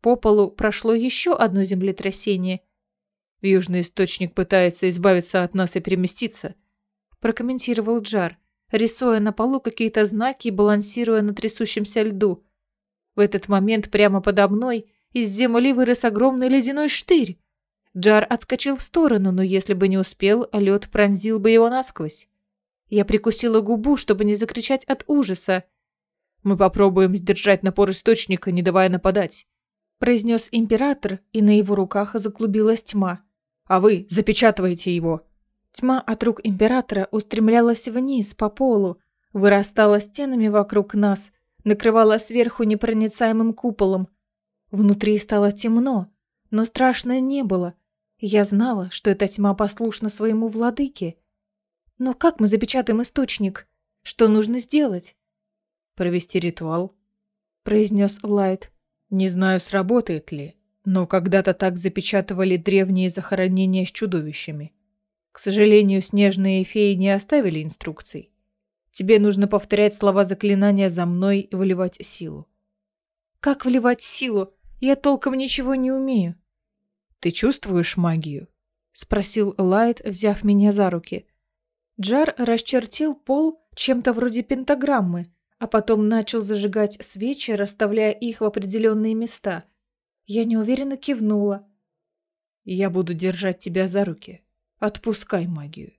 По полу прошло еще одно землетрясение. «Южный источник пытается избавиться от нас и переместиться», прокомментировал Джар, рисуя на полу какие-то знаки и балансируя на трясущемся льду. В этот момент прямо подо мной из земли вырос огромный ледяной штырь. Джар отскочил в сторону, но если бы не успел, лед пронзил бы его насквозь. Я прикусила губу, чтобы не закричать от ужаса. «Мы попробуем сдержать напор источника, не давая нападать произнес император, и на его руках заклубилась тьма. «А вы запечатываете его!» Тьма от рук императора устремлялась вниз по полу, вырастала стенами вокруг нас, накрывала сверху непроницаемым куполом. Внутри стало темно, но страшно не было. Я знала, что эта тьма послушна своему владыке. Но как мы запечатаем источник? Что нужно сделать? «Провести ритуал», — произнес Лайт. Не знаю, сработает ли, но когда-то так запечатывали древние захоронения с чудовищами. К сожалению, снежные феи не оставили инструкций. Тебе нужно повторять слова заклинания за мной и выливать силу. Как вливать силу? Я толком ничего не умею. Ты чувствуешь магию? Спросил Лайт, взяв меня за руки. Джар расчертил пол чем-то вроде пентаграммы, а потом начал зажигать свечи, расставляя их в определенные места. Я неуверенно кивнула. «Я буду держать тебя за руки. Отпускай магию».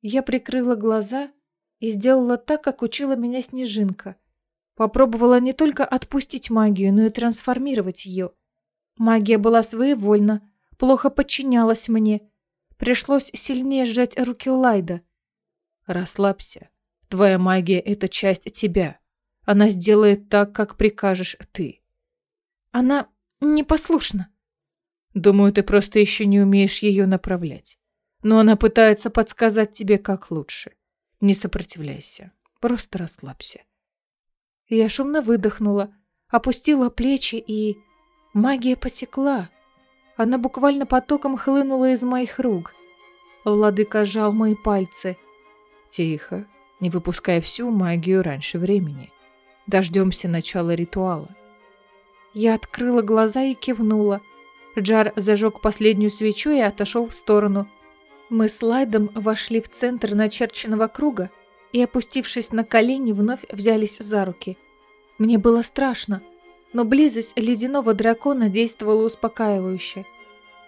Я прикрыла глаза и сделала так, как учила меня Снежинка. Попробовала не только отпустить магию, но и трансформировать ее. Магия была своевольна, плохо подчинялась мне. Пришлось сильнее сжать руки Лайда. «Расслабься. Твоя магия — это часть тебя. Она сделает так, как прикажешь ты. Она непослушна. Думаю, ты просто еще не умеешь ее направлять. Но она пытается подсказать тебе, как лучше. Не сопротивляйся. Просто расслабься. Я шумно выдохнула, опустила плечи и... Магия потекла. Она буквально потоком хлынула из моих рук. Владыка сжал мои пальцы. Тихо, не выпуская всю магию раньше времени. Дождемся начала ритуала. Я открыла глаза и кивнула. Джар зажег последнюю свечу и отошел в сторону. Мы с Лайдом вошли в центр начерченного круга и, опустившись на колени, вновь взялись за руки. Мне было страшно, но близость ледяного дракона действовала успокаивающе.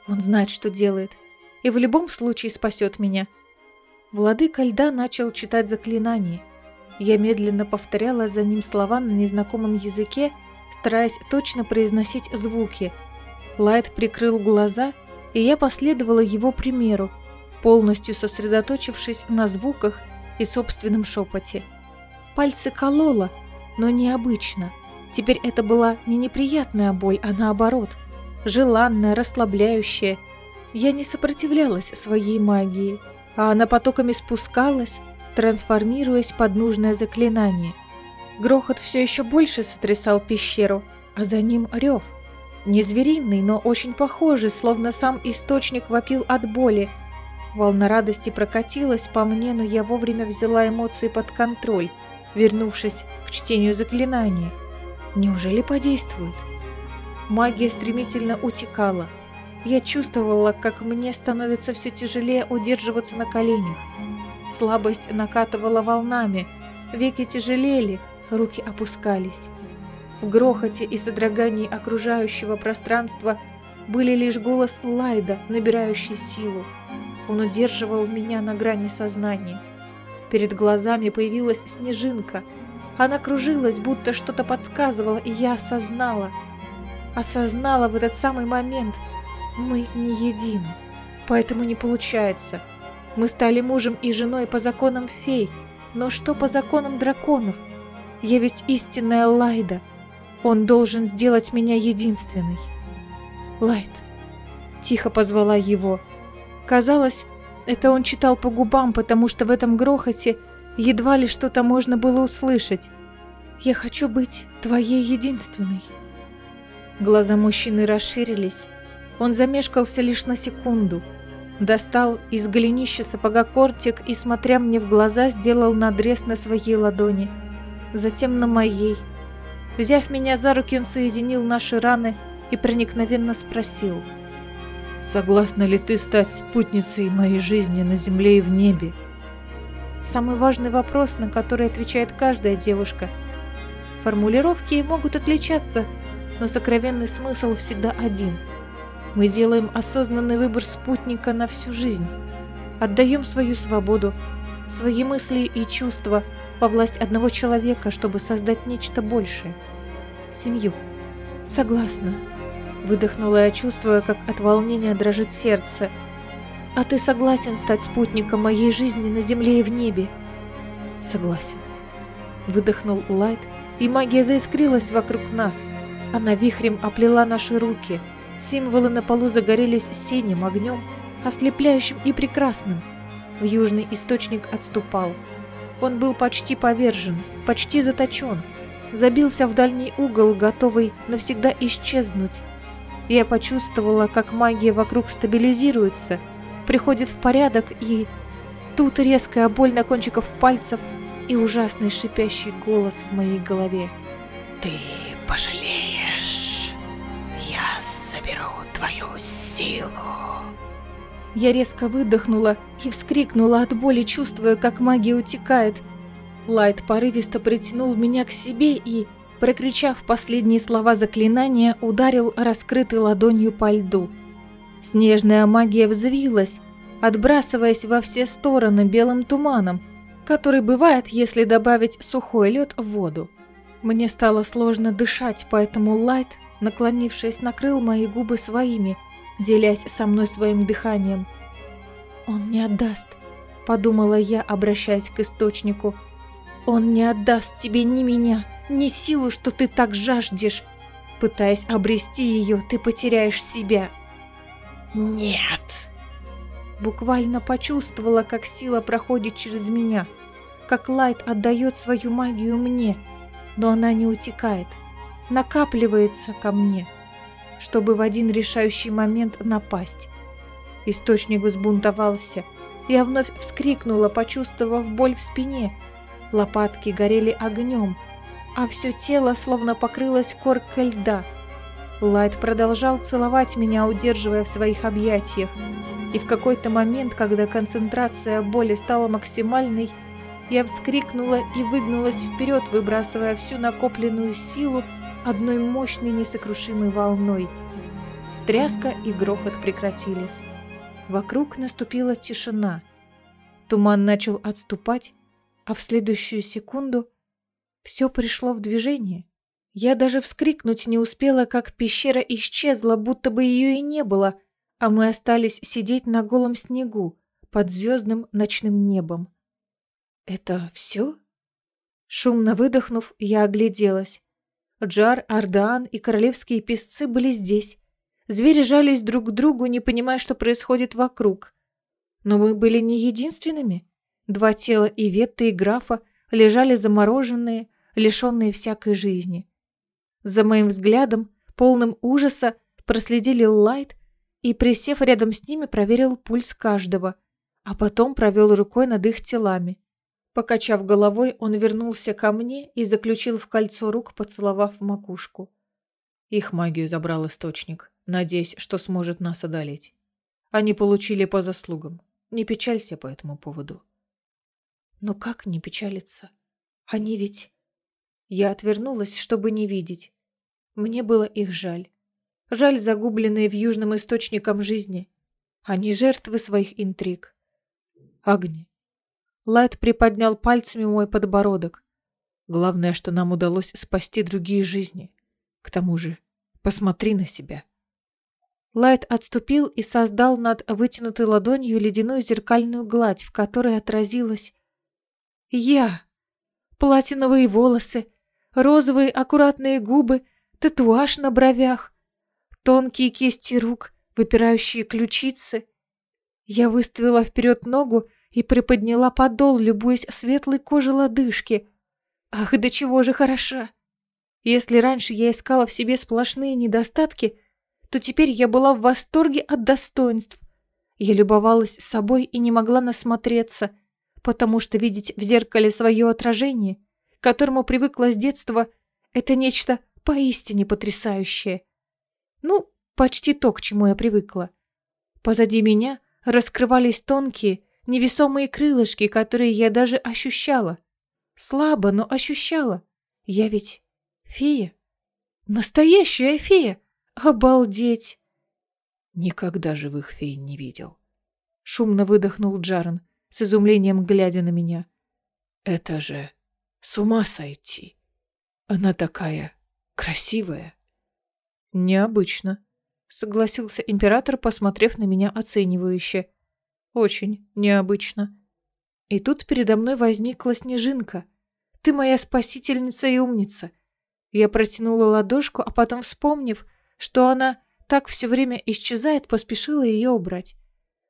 Он знает, что делает, и в любом случае спасет меня – Владыка льда начал читать заклинание. Я медленно повторяла за ним слова на незнакомом языке, стараясь точно произносить звуки. Лайт прикрыл глаза, и я последовала его примеру, полностью сосредоточившись на звуках и собственном шепоте. Пальцы кололо, но необычно. Теперь это была не неприятная боль, а наоборот, желанная, расслабляющая. Я не сопротивлялась своей магии, а она потоками спускалась, трансформируясь под нужное заклинание. Грохот все еще больше сотрясал пещеру, а за ним рев. Не звериный, но очень похожий, словно сам источник вопил от боли. Волна радости прокатилась по мне, но я вовремя взяла эмоции под контроль, вернувшись к чтению заклинания. Неужели подействует? Магия стремительно утекала. Я чувствовала, как мне становится все тяжелее удерживаться на коленях. Слабость накатывала волнами, веки тяжелели, руки опускались. В грохоте и содрогании окружающего пространства были лишь голос Лайда, набирающий силу. Он удерживал меня на грани сознания. Перед глазами появилась снежинка. Она кружилась, будто что-то подсказывала, и я осознала. Осознала в этот самый момент. Мы не едины. Поэтому не получается. Мы стали мужем и женой по законам фей. Но что по законам драконов? Я ведь истинная Лайда. Он должен сделать меня единственной. Лайд. Тихо позвала его. Казалось, это он читал по губам, потому что в этом грохоте едва ли что-то можно было услышать. «Я хочу быть твоей единственной». Глаза мужчины расширились. Он замешкался лишь на секунду. Достал из голенища сапога кортик и, смотря мне в глаза, сделал надрез на своей ладони. Затем на моей. Взяв меня за руки, он соединил наши раны и проникновенно спросил – Согласна ли ты стать спутницей моей жизни на земле и в небе? Самый важный вопрос, на который отвечает каждая девушка. Формулировки могут отличаться, но сокровенный смысл всегда один. Мы делаем осознанный выбор спутника на всю жизнь. Отдаем свою свободу, свои мысли и чувства во власть одного человека, чтобы создать нечто большее. Семью. Согласна. Выдохнула я, чувствуя, как от волнения дрожит сердце. «А ты согласен стать спутником моей жизни на земле и в небе?» «Согласен». Выдохнул Лайт, и магия заискрилась вокруг нас. Она вихрем оплела наши руки. Символы на полу загорелись синим огнем, ослепляющим и прекрасным. В южный источник отступал. Он был почти повержен, почти заточен. Забился в дальний угол, готовый навсегда исчезнуть я почувствовала, как магия вокруг стабилизируется, приходит в порядок, и тут резкая боль на кончиках пальцев и ужасный шипящий голос в моей голове. «Ты пожалеешь. Силу». Я резко выдохнула и вскрикнула от боли, чувствуя, как магия утекает. Лайт порывисто притянул меня к себе и прокричав последние слова заклинания, ударил раскрытой ладонью по льду. Снежная магия взвилась, отбрасываясь во все стороны белым туманом, который бывает, если добавить сухой лед в воду. Мне стало сложно дышать, поэтому Лайт, наклонившись, накрыл мои губы своими, делясь со мной своим дыханием. «Он не отдаст», — подумала я, обращаясь к источнику. «Он не отдаст тебе ни меня, не силу, что ты так жаждешь. Пытаясь обрести ее, ты потеряешь себя. Нет. Буквально почувствовала, как сила проходит через меня, как Лайт отдает свою магию мне, но она не утекает, накапливается ко мне, чтобы в один решающий момент напасть. Источник взбунтовался. Я вновь вскрикнула, почувствовав боль в спине. Лопатки горели огнем, а все тело словно покрылось коркой льда. Лайт продолжал целовать меня, удерживая в своих объятиях. И в какой-то момент, когда концентрация боли стала максимальной, я вскрикнула и выгнулась вперед, выбрасывая всю накопленную силу одной мощной несокрушимой волной. Тряска и грохот прекратились. Вокруг наступила тишина. Туман начал отступать, а в следующую секунду все пришло в движение. Я даже вскрикнуть не успела, как пещера исчезла, будто бы ее и не было, а мы остались сидеть на голом снегу под звездным ночным небом. «Это все?» Шумно выдохнув, я огляделась. Джар, Ардаан и королевские песцы были здесь. Звери жались друг к другу, не понимая, что происходит вокруг. Но мы были не единственными. Два тела Иветты и графа лежали замороженные, лишенные всякой жизни. За моим взглядом, полным ужаса, проследили Лайт и, присев рядом с ними, проверил пульс каждого, а потом провел рукой над их телами. Покачав головой, он вернулся ко мне и заключил в кольцо рук, поцеловав в макушку. Их магию забрал источник, надеясь, что сможет нас одолеть. Они получили по заслугам. Не печалься по этому поводу. Но как не печалиться? Они ведь... Я отвернулась, чтобы не видеть. Мне было их жаль. Жаль загубленные в южном источником жизни. Они жертвы своих интриг. Агни. Лайт приподнял пальцами мой подбородок. Главное, что нам удалось спасти другие жизни. К тому же, посмотри на себя. Лайт отступил и создал над вытянутой ладонью ледяную зеркальную гладь, в которой отразилась я. Платиновые волосы, розовые аккуратные губы, татуаж на бровях, тонкие кисти рук, выпирающие ключицы. Я выставила вперед ногу и приподняла подол, любуясь светлой кожей лодыжки. Ах, до чего же хороша! Если раньше я искала в себе сплошные недостатки, то теперь я была в восторге от достоинств. Я любовалась собой и не могла насмотреться — потому что видеть в зеркале свое отражение, к которому привыкла с детства, это нечто поистине потрясающее. Ну, почти то, к чему я привыкла. Позади меня раскрывались тонкие, невесомые крылышки, которые я даже ощущала. Слабо, но ощущала. Я ведь фея. Настоящая фея. Обалдеть. Никогда живых фей не видел. Шумно выдохнул Джарен с изумлением глядя на меня. «Это же с ума сойти! Она такая красивая!» «Необычно», — согласился император, посмотрев на меня оценивающе. «Очень необычно». И тут передо мной возникла снежинка. «Ты моя спасительница и умница». Я протянула ладошку, а потом, вспомнив, что она так все время исчезает, поспешила ее убрать.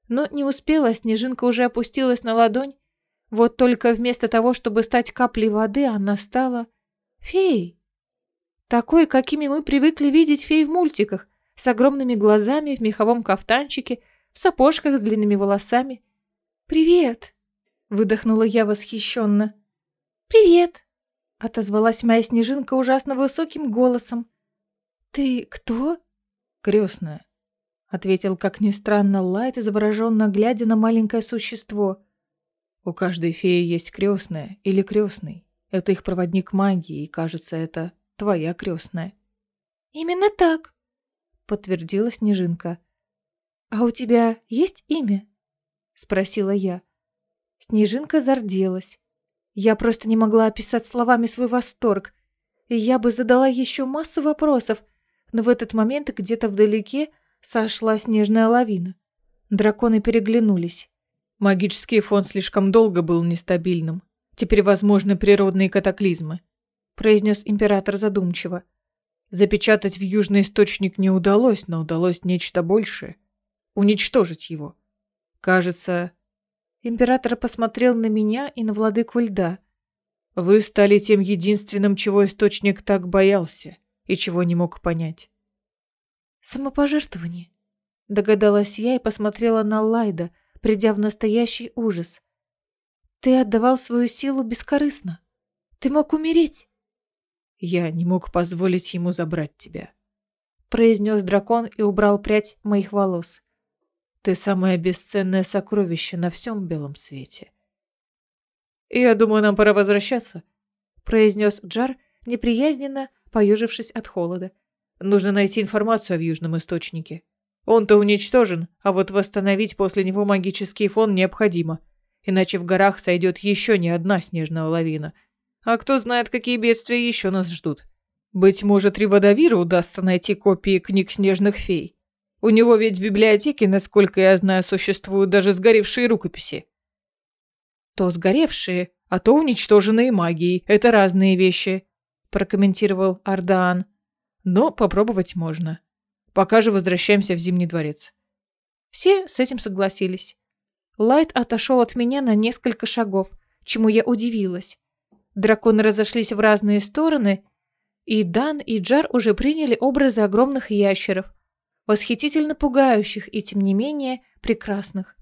Но не успела, снежинка уже опустилась на ладонь. Вот только вместо того, чтобы стать каплей воды, она стала феей. Такой, какими мы привыкли видеть фей в мультиках, с огромными глазами, в меховом кафтанчике, в сапожках с длинными волосами. «Привет!» — выдохнула я восхищенно. «Привет!» — отозвалась моя снежинка ужасно высоким голосом. «Ты кто?» «Крестная», ответил, как ни странно, Лайт, завороженно глядя на маленькое существо. У каждой феи есть крестная или крестный. Это их проводник магии, и, кажется, это твоя крестная. Именно так, подтвердила Снежинка. А у тебя есть имя? спросила я. Снежинка зарделась. Я просто не могла описать словами свой восторг. И я бы задала еще массу вопросов, но в этот момент где-то вдалеке сошла снежная лавина. Драконы переглянулись. Магический фон слишком долго был нестабильным. Теперь возможны природные катаклизмы, произнес император задумчиво. Запечатать в южный источник не удалось, но удалось нечто большее. Уничтожить его. Кажется... Император посмотрел на меня и на владыку льда. Вы стали тем единственным, чего источник так боялся и чего не мог понять. Самопожертвование. Догадалась я и посмотрела на Лайда, придя в настоящий ужас. Ты отдавал свою силу бескорыстно. Ты мог умереть. Я не мог позволить ему забрать тебя, произнес дракон и убрал прядь моих волос. Ты самое бесценное сокровище на всем белом свете. Я думаю, нам пора возвращаться, произнес Джар, неприязненно поежившись от холода. Нужно найти информацию о Южном Источнике. Он-то уничтожен, а вот восстановить после него магический фон необходимо. Иначе в горах сойдет еще не одна снежная лавина. А кто знает, какие бедствия еще нас ждут. Быть может, Риводавиру удастся найти копии книг снежных фей. У него ведь в библиотеке, насколько я знаю, существуют даже сгоревшие рукописи. То сгоревшие, а то уничтоженные магией. Это разные вещи, прокомментировал Ардаан. Но попробовать можно. Пока же возвращаемся в Зимний дворец. Все с этим согласились. Лайт отошел от меня на несколько шагов, чему я удивилась. Драконы разошлись в разные стороны, и Дан и Джар уже приняли образы огромных ящеров, восхитительно пугающих и, тем не менее, прекрасных.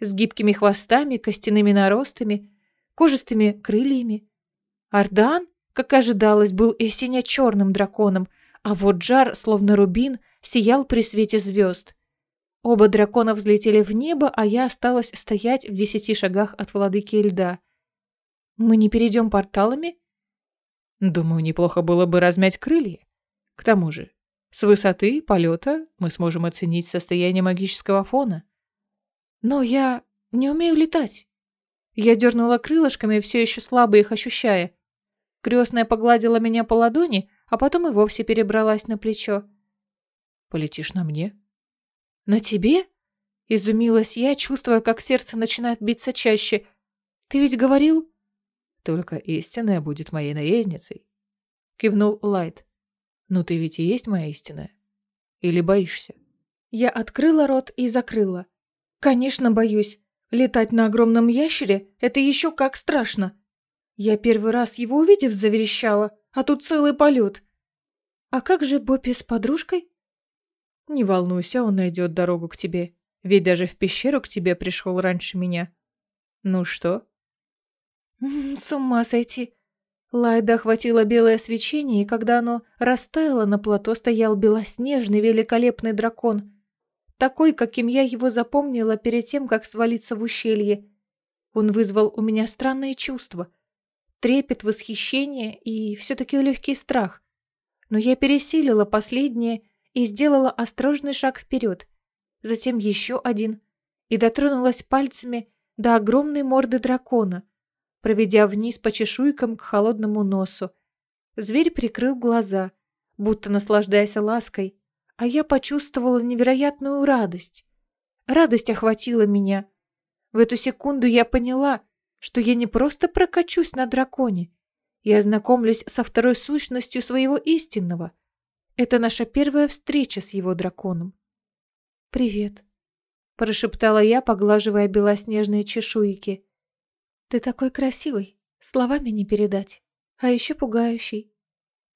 С гибкими хвостами, костяными наростами, кожистыми крыльями. Ардан, как ожидалось, был и сине-черным драконом, а вот Джар, словно рубин, сиял при свете звезд. Оба дракона взлетели в небо, а я осталась стоять в десяти шагах от владыки льда. «Мы не перейдем порталами?» Думаю, неплохо было бы размять крылья. К тому же, с высоты полета мы сможем оценить состояние магического фона. Но я не умею летать. Я дернула крылышками, все еще слабо их ощущая. Крестная погладила меня по ладони, а потом и вовсе перебралась на плечо. «Полетишь на мне?» «На тебе?» Изумилась я, чувствуя, как сердце начинает биться чаще. «Ты ведь говорил...» Только истинная будет моей наездницей. Кивнул Лайт. Ну ты ведь и есть моя истинная. Или боишься? Я открыла рот и закрыла. Конечно, боюсь. Летать на огромном ящере – это еще как страшно. Я первый раз его увидев заверещала, а тут целый полет. А как же Боппи с подружкой? Не волнуйся, он найдет дорогу к тебе. Ведь даже в пещеру к тебе пришел раньше меня. Ну что, с ума сойти. Лайда охватило белое свечение, и когда оно растаяло, на плато стоял белоснежный великолепный дракон. Такой, каким я его запомнила перед тем, как свалиться в ущелье. Он вызвал у меня странные чувства. Трепет, восхищение и все-таки легкий страх. Но я пересилила последнее и сделала осторожный шаг вперед. Затем еще один. И дотронулась пальцами до огромной морды дракона — проведя вниз по чешуйкам к холодному носу. Зверь прикрыл глаза, будто наслаждаясь лаской, а я почувствовала невероятную радость. Радость охватила меня. В эту секунду я поняла, что я не просто прокачусь на драконе, я ознакомлюсь со второй сущностью своего истинного. Это наша первая встреча с его драконом. «Привет», – прошептала я, поглаживая белоснежные чешуйки. Ты такой красивый, словами не передать, а еще пугающий.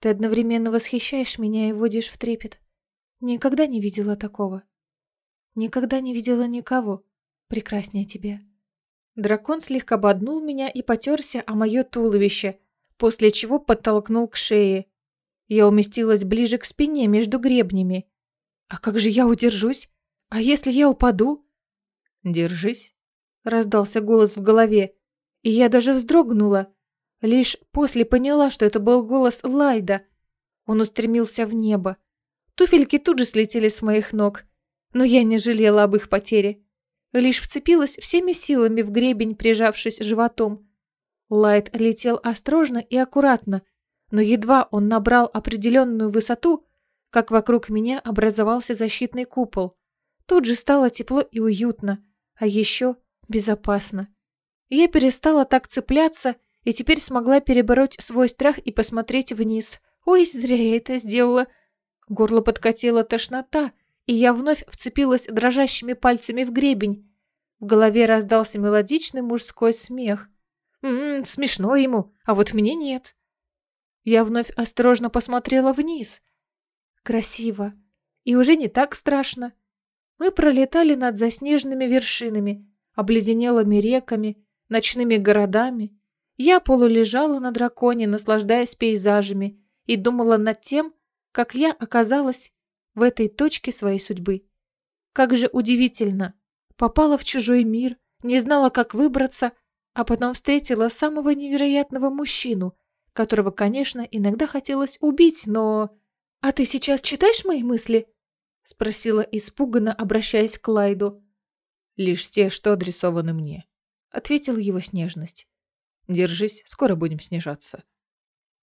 Ты одновременно восхищаешь меня и вводишь в трепет. Никогда не видела такого. Никогда не видела никого прекраснее тебя. Дракон слегка боднул меня и потерся о мое туловище, после чего подтолкнул к шее. Я уместилась ближе к спине между гребнями. А как же я удержусь? А если я упаду? Держись, раздался голос в голове. И я даже вздрогнула. Лишь после поняла, что это был голос Лайда. Он устремился в небо. Туфельки тут же слетели с моих ног. Но я не жалела об их потере. Лишь вцепилась всеми силами в гребень, прижавшись животом. Лайд летел осторожно и аккуратно, но едва он набрал определенную высоту, как вокруг меня образовался защитный купол. Тут же стало тепло и уютно, а еще безопасно. Я перестала так цепляться и теперь смогла перебороть свой страх и посмотреть вниз. Ой, зря я это сделала. Горло подкатила тошнота, и я вновь вцепилась дрожащими пальцами в гребень. В голове раздался мелодичный мужской смех. «М-м, смешно ему, а вот мне нет». Я вновь осторожно посмотрела вниз. Красиво. И уже не так страшно. Мы пролетали над заснеженными вершинами, обледенелыми реками, ночными городами, я полулежала на драконе, наслаждаясь пейзажами, и думала над тем, как я оказалась в этой точке своей судьбы. Как же удивительно! Попала в чужой мир, не знала, как выбраться, а потом встретила самого невероятного мужчину, которого, конечно, иногда хотелось убить, но... «А ты сейчас читаешь мои мысли?» — спросила испуганно, обращаясь к Лайду. «Лишь те, что адресованы мне», ответила его снежность. Держись, скоро будем снижаться.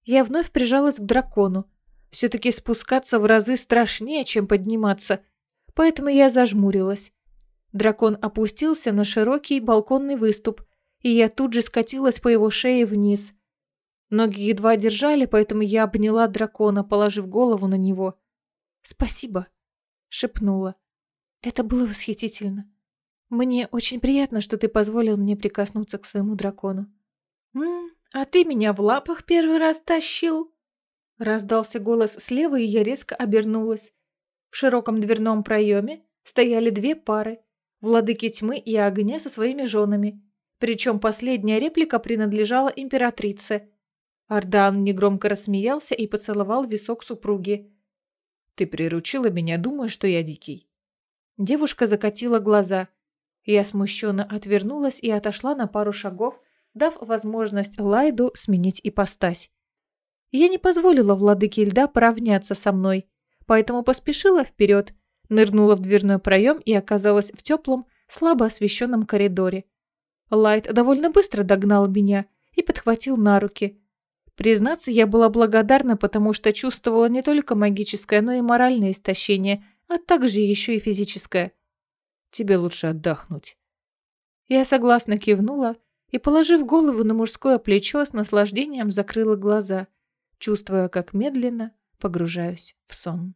Я вновь прижалась к дракону. Все-таки спускаться в разы страшнее, чем подниматься, поэтому я зажмурилась. Дракон опустился на широкий балконный выступ, и я тут же скатилась по его шее вниз. Ноги едва держали, поэтому я обняла дракона, положив голову на него. «Спасибо», шепнула. Это было восхитительно. Мне очень приятно, что ты позволил мне прикоснуться к своему дракону. «М, а ты меня в лапах первый раз тащил?» Раздался голос слева, и я резко обернулась. В широком дверном проеме стояли две пары – владыки тьмы и огня со своими женами. Причем последняя реплика принадлежала императрице. Ардан негромко рассмеялся и поцеловал висок супруги. «Ты приручила меня, думая, что я дикий». Девушка закатила глаза. Я смущенно отвернулась и отошла на пару шагов, дав возможность Лайду сменить ипостась. Я не позволила владыке льда поравняться со мной, поэтому поспешила вперед, нырнула в дверной проем и оказалась в теплом, слабо освещенном коридоре. Лайт довольно быстро догнал меня и подхватил на руки. Признаться, я была благодарна, потому что чувствовала не только магическое, но и моральное истощение, а также еще и физическое. Тебе лучше отдохнуть. Я согласно кивнула и, положив голову на мужское плечо, с наслаждением закрыла глаза, чувствуя, как медленно погружаюсь в сон.